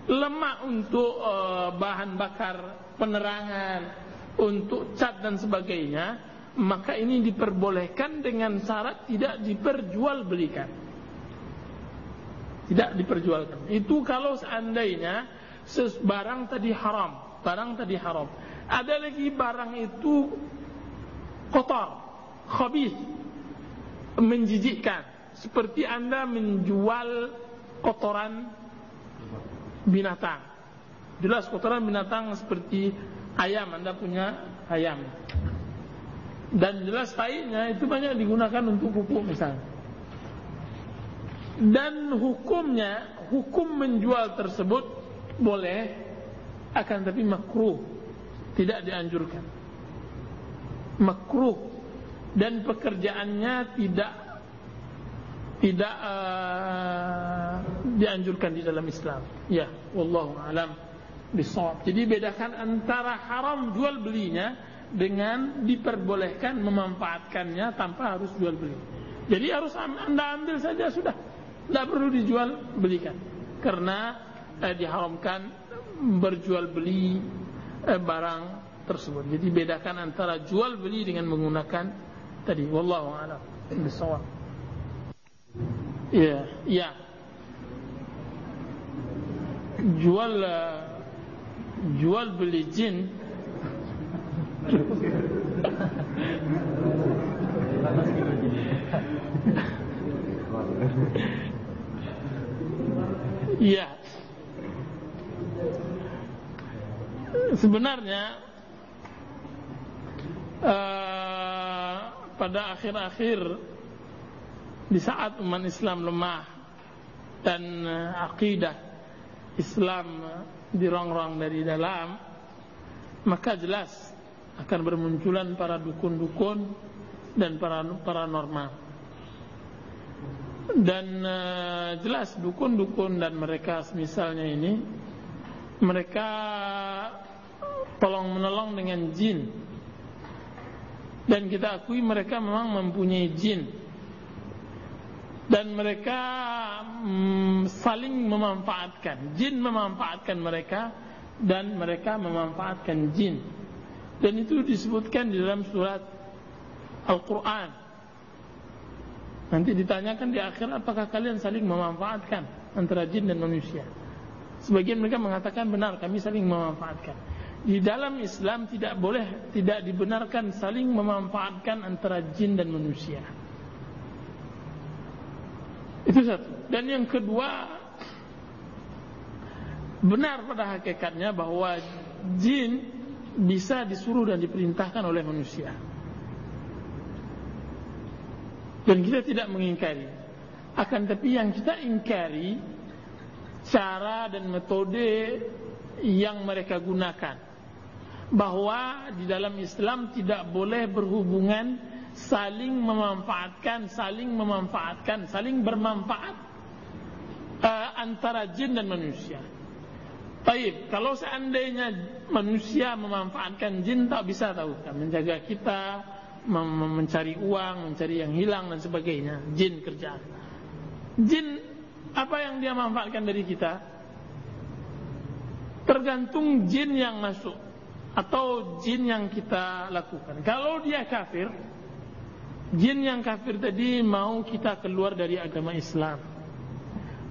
lemak untuk uh, bahan bakar penerangan untuk cat dan sebagainya maka ini diperbolehkan dengan syarat tidak diperjualbelikan tidak diperjualkan itu kalau seandainya barang tadi haram barang tadi haram. Ada lagi barang itu kotor, khabis, menjijikkan. Seperti anda menjual kotoran binatang. Jelas kotoran binatang seperti ayam, anda punya ayam. Dan jelas tainya itu banyak digunakan untuk pupuk misalnya. Dan hukumnya, hukum menjual tersebut boleh akan tapi makruh tidak dianjurkan makruh dan pekerjaannya tidak tidak uh, dianjurkan di dalam Islam. Ya wallahu alam bisawab jadi bedakan antara haram jual belinya dengan diperbolehkan memanfaatkannya tanpa harus jual beli. Jadi harus anda ambil saja sudah. Tidak perlu dijual belikan. Karena eh, diharamkan berjual beli eh, barang tersebut. Jadi bedakan antara jual beli dengan menggunakan tadi. Wallahu a'lam bisawab. Ya, ya. Jual uh, jual beli jin Ya, sebenarnya uh, pada akhir-akhir di saat umat Islam lemah dan uh, akidah Islam dirongrong dari dalam maka jelas akan bermunculan para dukun-dukun dan para paranormal. Dan uh, jelas dukun-dukun dan mereka misalnya ini mereka tolong menolong dengan jin. Dan kita akui mereka memang mempunyai jin dan mereka mm, saling memanfaatkan. Jin memanfaatkan mereka dan mereka memanfaatkan jin. Dan itu disebutkan di dalam surat Al-Quran. Nanti ditanyakan di akhir apakah kalian saling memanfaatkan antara jin dan manusia? Sebagian mereka mengatakan benar kami saling memanfaatkan. Di dalam Islam tidak boleh tidak dibenarkan saling memanfaatkan antara jin dan manusia. Itu satu. Dan yang kedua benar pada hakikatnya bahwa jin bisa disuruh dan diperintahkan oleh manusia. Dan kita tidak mengingkari. Akan tapi yang kita ingkari cara dan metode yang mereka gunakan bahwa di dalam Islam tidak boleh berhubungan saling memanfaatkan, saling memanfaatkan, saling bermanfaat uh, antara jin dan manusia. Baik, kalau seandainya manusia memanfaatkan jin tak bisa tahu menjaga kita, mencari uang, mencari yang hilang dan sebagainya. Jin kerjaan. Jin apa yang dia manfaatkan dari kita? Tergantung jin yang masuk atau jin yang kita lakukan. Kalau dia kafir, jin yang kafir tadi mau kita keluar dari agama Islam.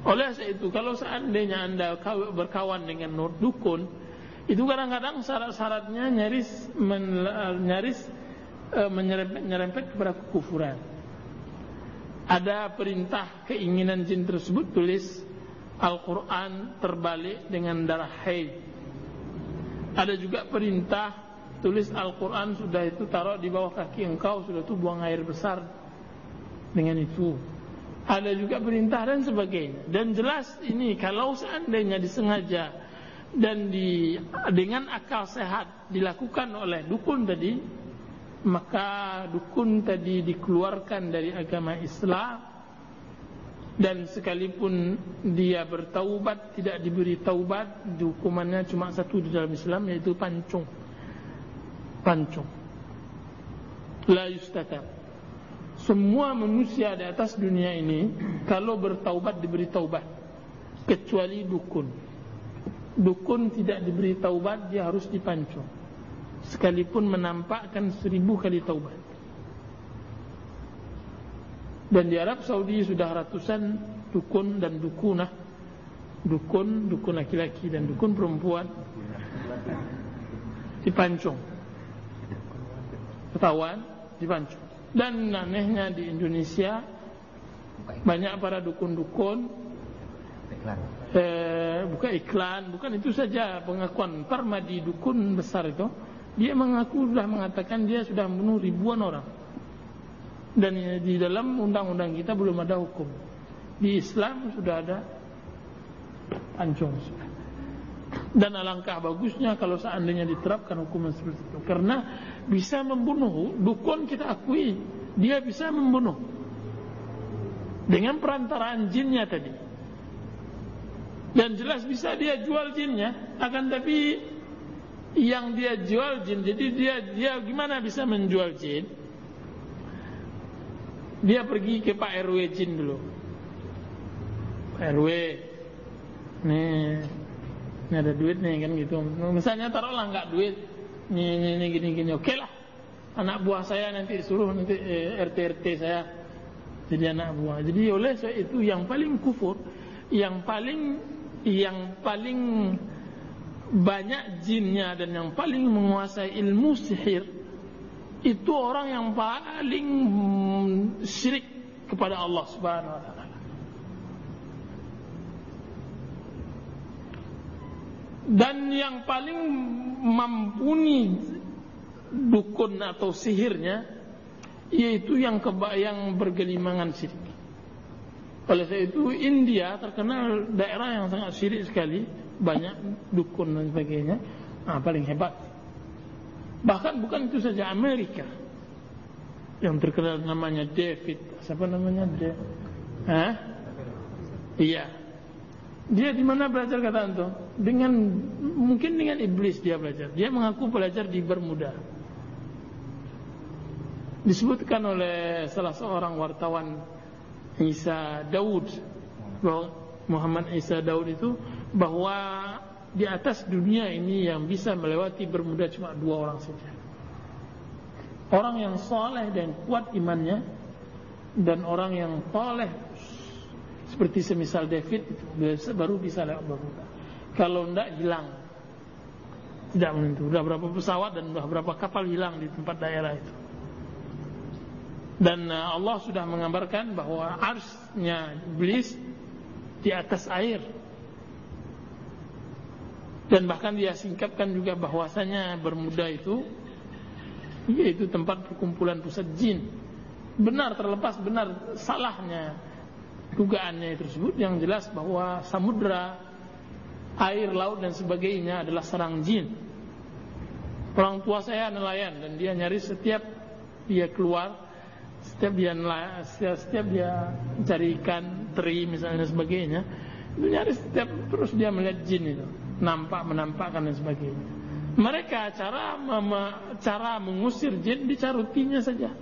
Oleh sebab itu, kalau seandainya anda berkawan dengan nur dukun, itu kadang-kadang syarat-syaratnya nyaris men, nyaris e, menyerempet, menyerempet kepada kekufuran. Ada perintah keinginan jin tersebut tulis Al-Quran terbalik dengan darah haid ada juga perintah tulis Al-Quran sudah itu taruh di bawah kaki engkau sudah itu buang air besar dengan itu. Ada juga perintah dan sebagainya. Dan jelas ini kalau seandainya disengaja dan di, dengan akal sehat dilakukan oleh dukun tadi, maka dukun tadi dikeluarkan dari agama Islam dan sekalipun dia bertaubat tidak diberi taubat hukumannya cuma satu di dalam Islam yaitu pancung pancung. La yustatab semua manusia di atas dunia ini kalau bertaubat diberi taubat. Kecuali dukun. Dukun tidak diberi taubat dia harus dipancung. Sekalipun menampakkan seribu kali taubat. Dan di Arab Saudi sudah ratusan dukun dan dukunah. Dukun, dukun laki-laki dan dukun perempuan. Dipancung Ketahuan Dipancung Dan anehnya di Indonesia Banyak para dukun-dukun eh, Buka iklan. Bukan itu saja pengakuan Parmadi dukun besar itu Dia mengaku sudah mengatakan dia sudah membunuh ribuan orang. Dan di dalam undang-undang kita belum ada hukum. Di Islam sudah ada pancung. Dan alangkah bagusnya kalau seandainya diterapkan hukuman seperti itu. Karena bisa membunuh, dukun kita akui, dia bisa membunuh. Dengan perantaraan jinnya tadi. Dan jelas bisa dia jual jinnya, akan tapi yang dia jual jin, jadi dia dia gimana bisa menjual jin? Dia pergi ke Pak RW Jin dulu. Pak RW, nih, ini ada nih kan gitu. Misalnya taruhlah nggak duit, nih, nih gini gini, oke lah. Anak buah saya nanti suruh nanti eh, RT RT saya jadi anak buah. Jadi oleh sebab itu yang paling kufur, yang paling yang paling banyak jinnya dan yang paling menguasai ilmu sihir itu orang yang paling syirik kepada Allah Subhanahu wa taala. Dan yang paling mampuni dukun atau sihirnya yaitu yang keba yang bergelimangan syirik. Oleh sebab itu India terkenal daerah yang sangat syirik sekali, banyak dukun dan sebagainya. Nah, paling hebat Bahkan bukan itu saja Amerika yang terkenal namanya David. Siapa namanya dia? Hah? Iya. Dia di mana belajar kata antum? Dengan mungkin dengan iblis dia belajar. Dia mengaku belajar di Bermuda. Disebutkan oleh salah seorang wartawan Isa Daud bahwa Muhammad Isa Daud itu bahwa di atas dunia ini yang bisa melewati bermuda cuma dua orang saja. Orang yang soleh dan kuat imannya dan orang yang soleh seperti semisal David baru bisa lewat bermuda. Kalau tidak hilang. Tidak menentu. Sudah berapa pesawat dan sudah berapa kapal hilang di tempat daerah itu. Dan uh, Allah sudah mengabarkan bahwa arsnya iblis di atas air. Dan bahkan dia singkapkan juga bahwasanya Bermuda itu yaitu tempat perkumpulan pusat jin. Benar terlepas benar salahnya dugaannya tersebut yang jelas bahwa samudra, air, laut dan sebagainya adalah sarang jin. Orang tua saya nelayan dan dia nyaris setiap dia keluar, setiap dia nelayan, setiap, setiap dia cari ikan, teri misalnya dan sebagainya, itu nyaris setiap terus dia melihat jin itu, nampak menampakkan dan sebagainya. Mereka cara cara mengusir jin dicarutinya saja.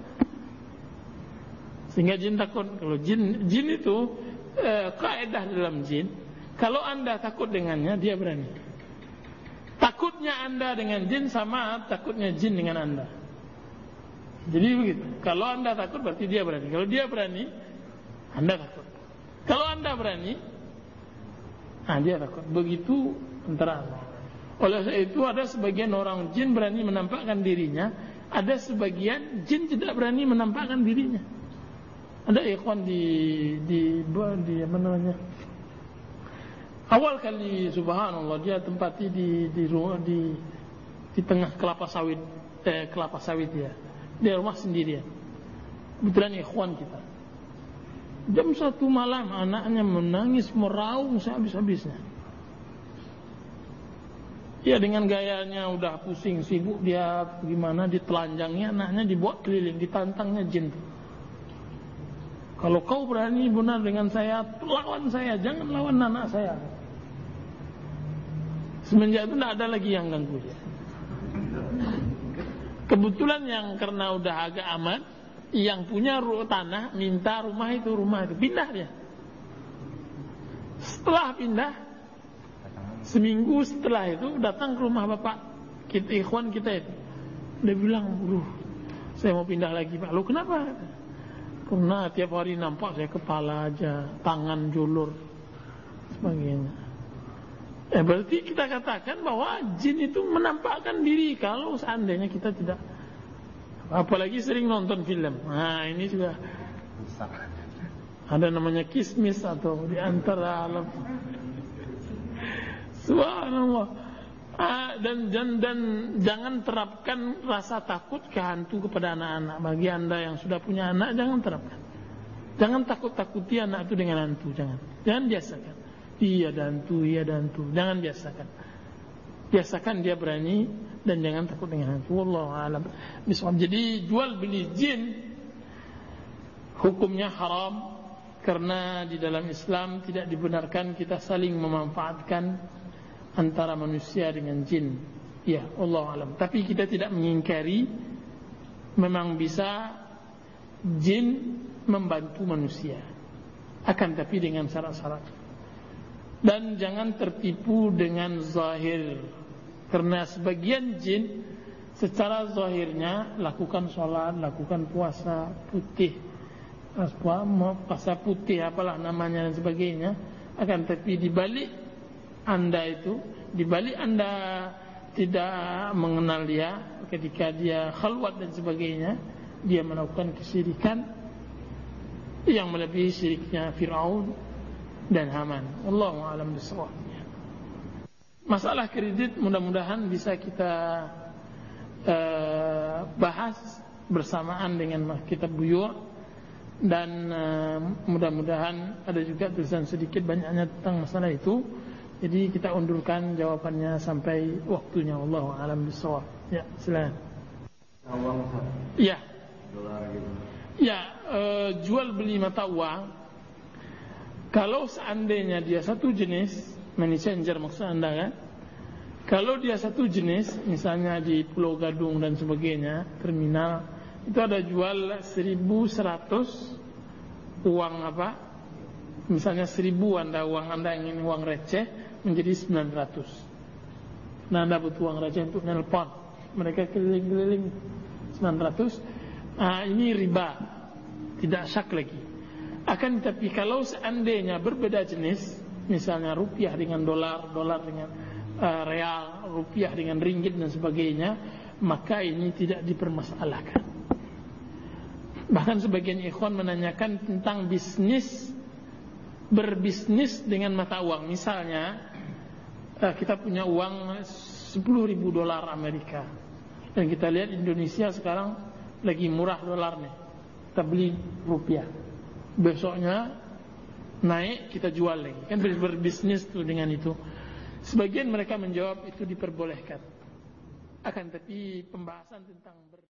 Sehingga jin takut. Kalau jin jin itu eh, kaidah dalam jin, kalau anda takut dengannya dia berani. Takutnya anda dengan jin sama takutnya jin dengan anda. Jadi begitu. Kalau anda takut berarti dia berani. Kalau dia berani, anda takut. Kalau anda berani, nah dia takut. Begitu antara. Oleh sebab itu ada sebagian orang jin berani menampakkan dirinya, ada sebagian jin tidak berani menampakkan dirinya. Ada ikhwan di di di apa namanya? Awal kali subhanallah dia tempati di di rumah di di tengah kelapa sawit eh, kelapa sawit dia. Di rumah sendirian. Kebetulan ikhwan kita. Jam satu malam anaknya menangis meraung sehabis-habisnya. Ya dengan gayanya udah pusing sibuk dia gimana ditelanjangnya anaknya dibuat keliling ditantangnya jin tuh. Kalau kau berani benar dengan saya, lawan saya, jangan lawan anak saya. Semenjak itu tidak ada lagi yang ganggu dia. Kebetulan yang karena udah agak aman, yang punya tanah minta rumah itu rumah itu pindah dia. Setelah pindah, seminggu setelah itu datang ke rumah bapak kita ikhwan kita itu. Dia bilang, "Duh, saya mau pindah lagi, Pak." Lu kenapa? Karena tiap hari nampak saya kepala aja, tangan julur, sebagainya. Eh berarti kita katakan bahwa jin itu menampakkan diri kalau seandainya kita tidak apalagi sering nonton film. Nah, ini juga ada namanya kismis atau di antara alam. [laughs] Subhanallah. Dan, dan dan jangan terapkan rasa takut ke hantu kepada anak-anak. Bagi anda yang sudah punya anak, jangan terapkan. Jangan takut-takuti anak itu dengan hantu, jangan. Jangan biasakan. Iya ada hantu, iya ada hantu. Jangan biasakan. Biasakan dia berani dan jangan takut dengan hantu. Wallahu a'lam. Jadi jual beli jin hukumnya haram karena di dalam Islam tidak dibenarkan kita saling memanfaatkan antara manusia dengan jin. Ya, Allah alam. Tapi kita tidak mengingkari memang bisa jin membantu manusia. Akan tapi dengan syarat-syarat. Dan jangan tertipu dengan zahir. Karena sebagian jin secara zahirnya lakukan sholat, lakukan puasa putih. Puasa putih apalah namanya dan sebagainya. Akan tapi dibalik anda itu di balik Anda tidak mengenal dia ketika dia khalwat dan sebagainya dia melakukan kesyirikan yang melebihi syiriknya Firaun dan Haman. Allahu a'lam bishawab. Masalah kredit mudah-mudahan bisa kita uh, bahas bersamaan dengan kitab buyur dan uh, mudah-mudahan ada juga tulisan sedikit banyaknya tentang masalah itu jadi kita undurkan jawabannya sampai waktunya Allah alam bisawab. Ya, silakan. Ya. Ya, e, jual beli mata uang. Kalau seandainya dia satu jenis, money changer maksud Anda kan? Kalau dia satu jenis, misalnya di Pulau Gadung dan sebagainya, terminal, itu ada jual 1100 uang apa? Misalnya 1000 Anda uang Anda ingin uang receh, menjadi 900 Nah butuh uang raja untuk nelpon. Mereka keliling-keliling 900 Nah ini riba. Tidak syak lagi. Akan tetapi kalau seandainya berbeda jenis Misalnya rupiah dengan dolar Dolar dengan uh, real, rupiah dengan ringgit dan sebagainya, maka ini tidak dipermasalahkan. Bahkan sebagian ikhwan menanyakan tentang bisnis berbisnis dengan mata uang. Misalnya uh, kita punya uang 10 ribu dolar Amerika dan kita lihat Indonesia sekarang lagi murah dolarnya. Kita beli rupiah. Besoknya naik kita jual lagi. Kan berbisnis tuh dengan itu. Sebagian mereka menjawab itu diperbolehkan. Akan tapi pembahasan tentang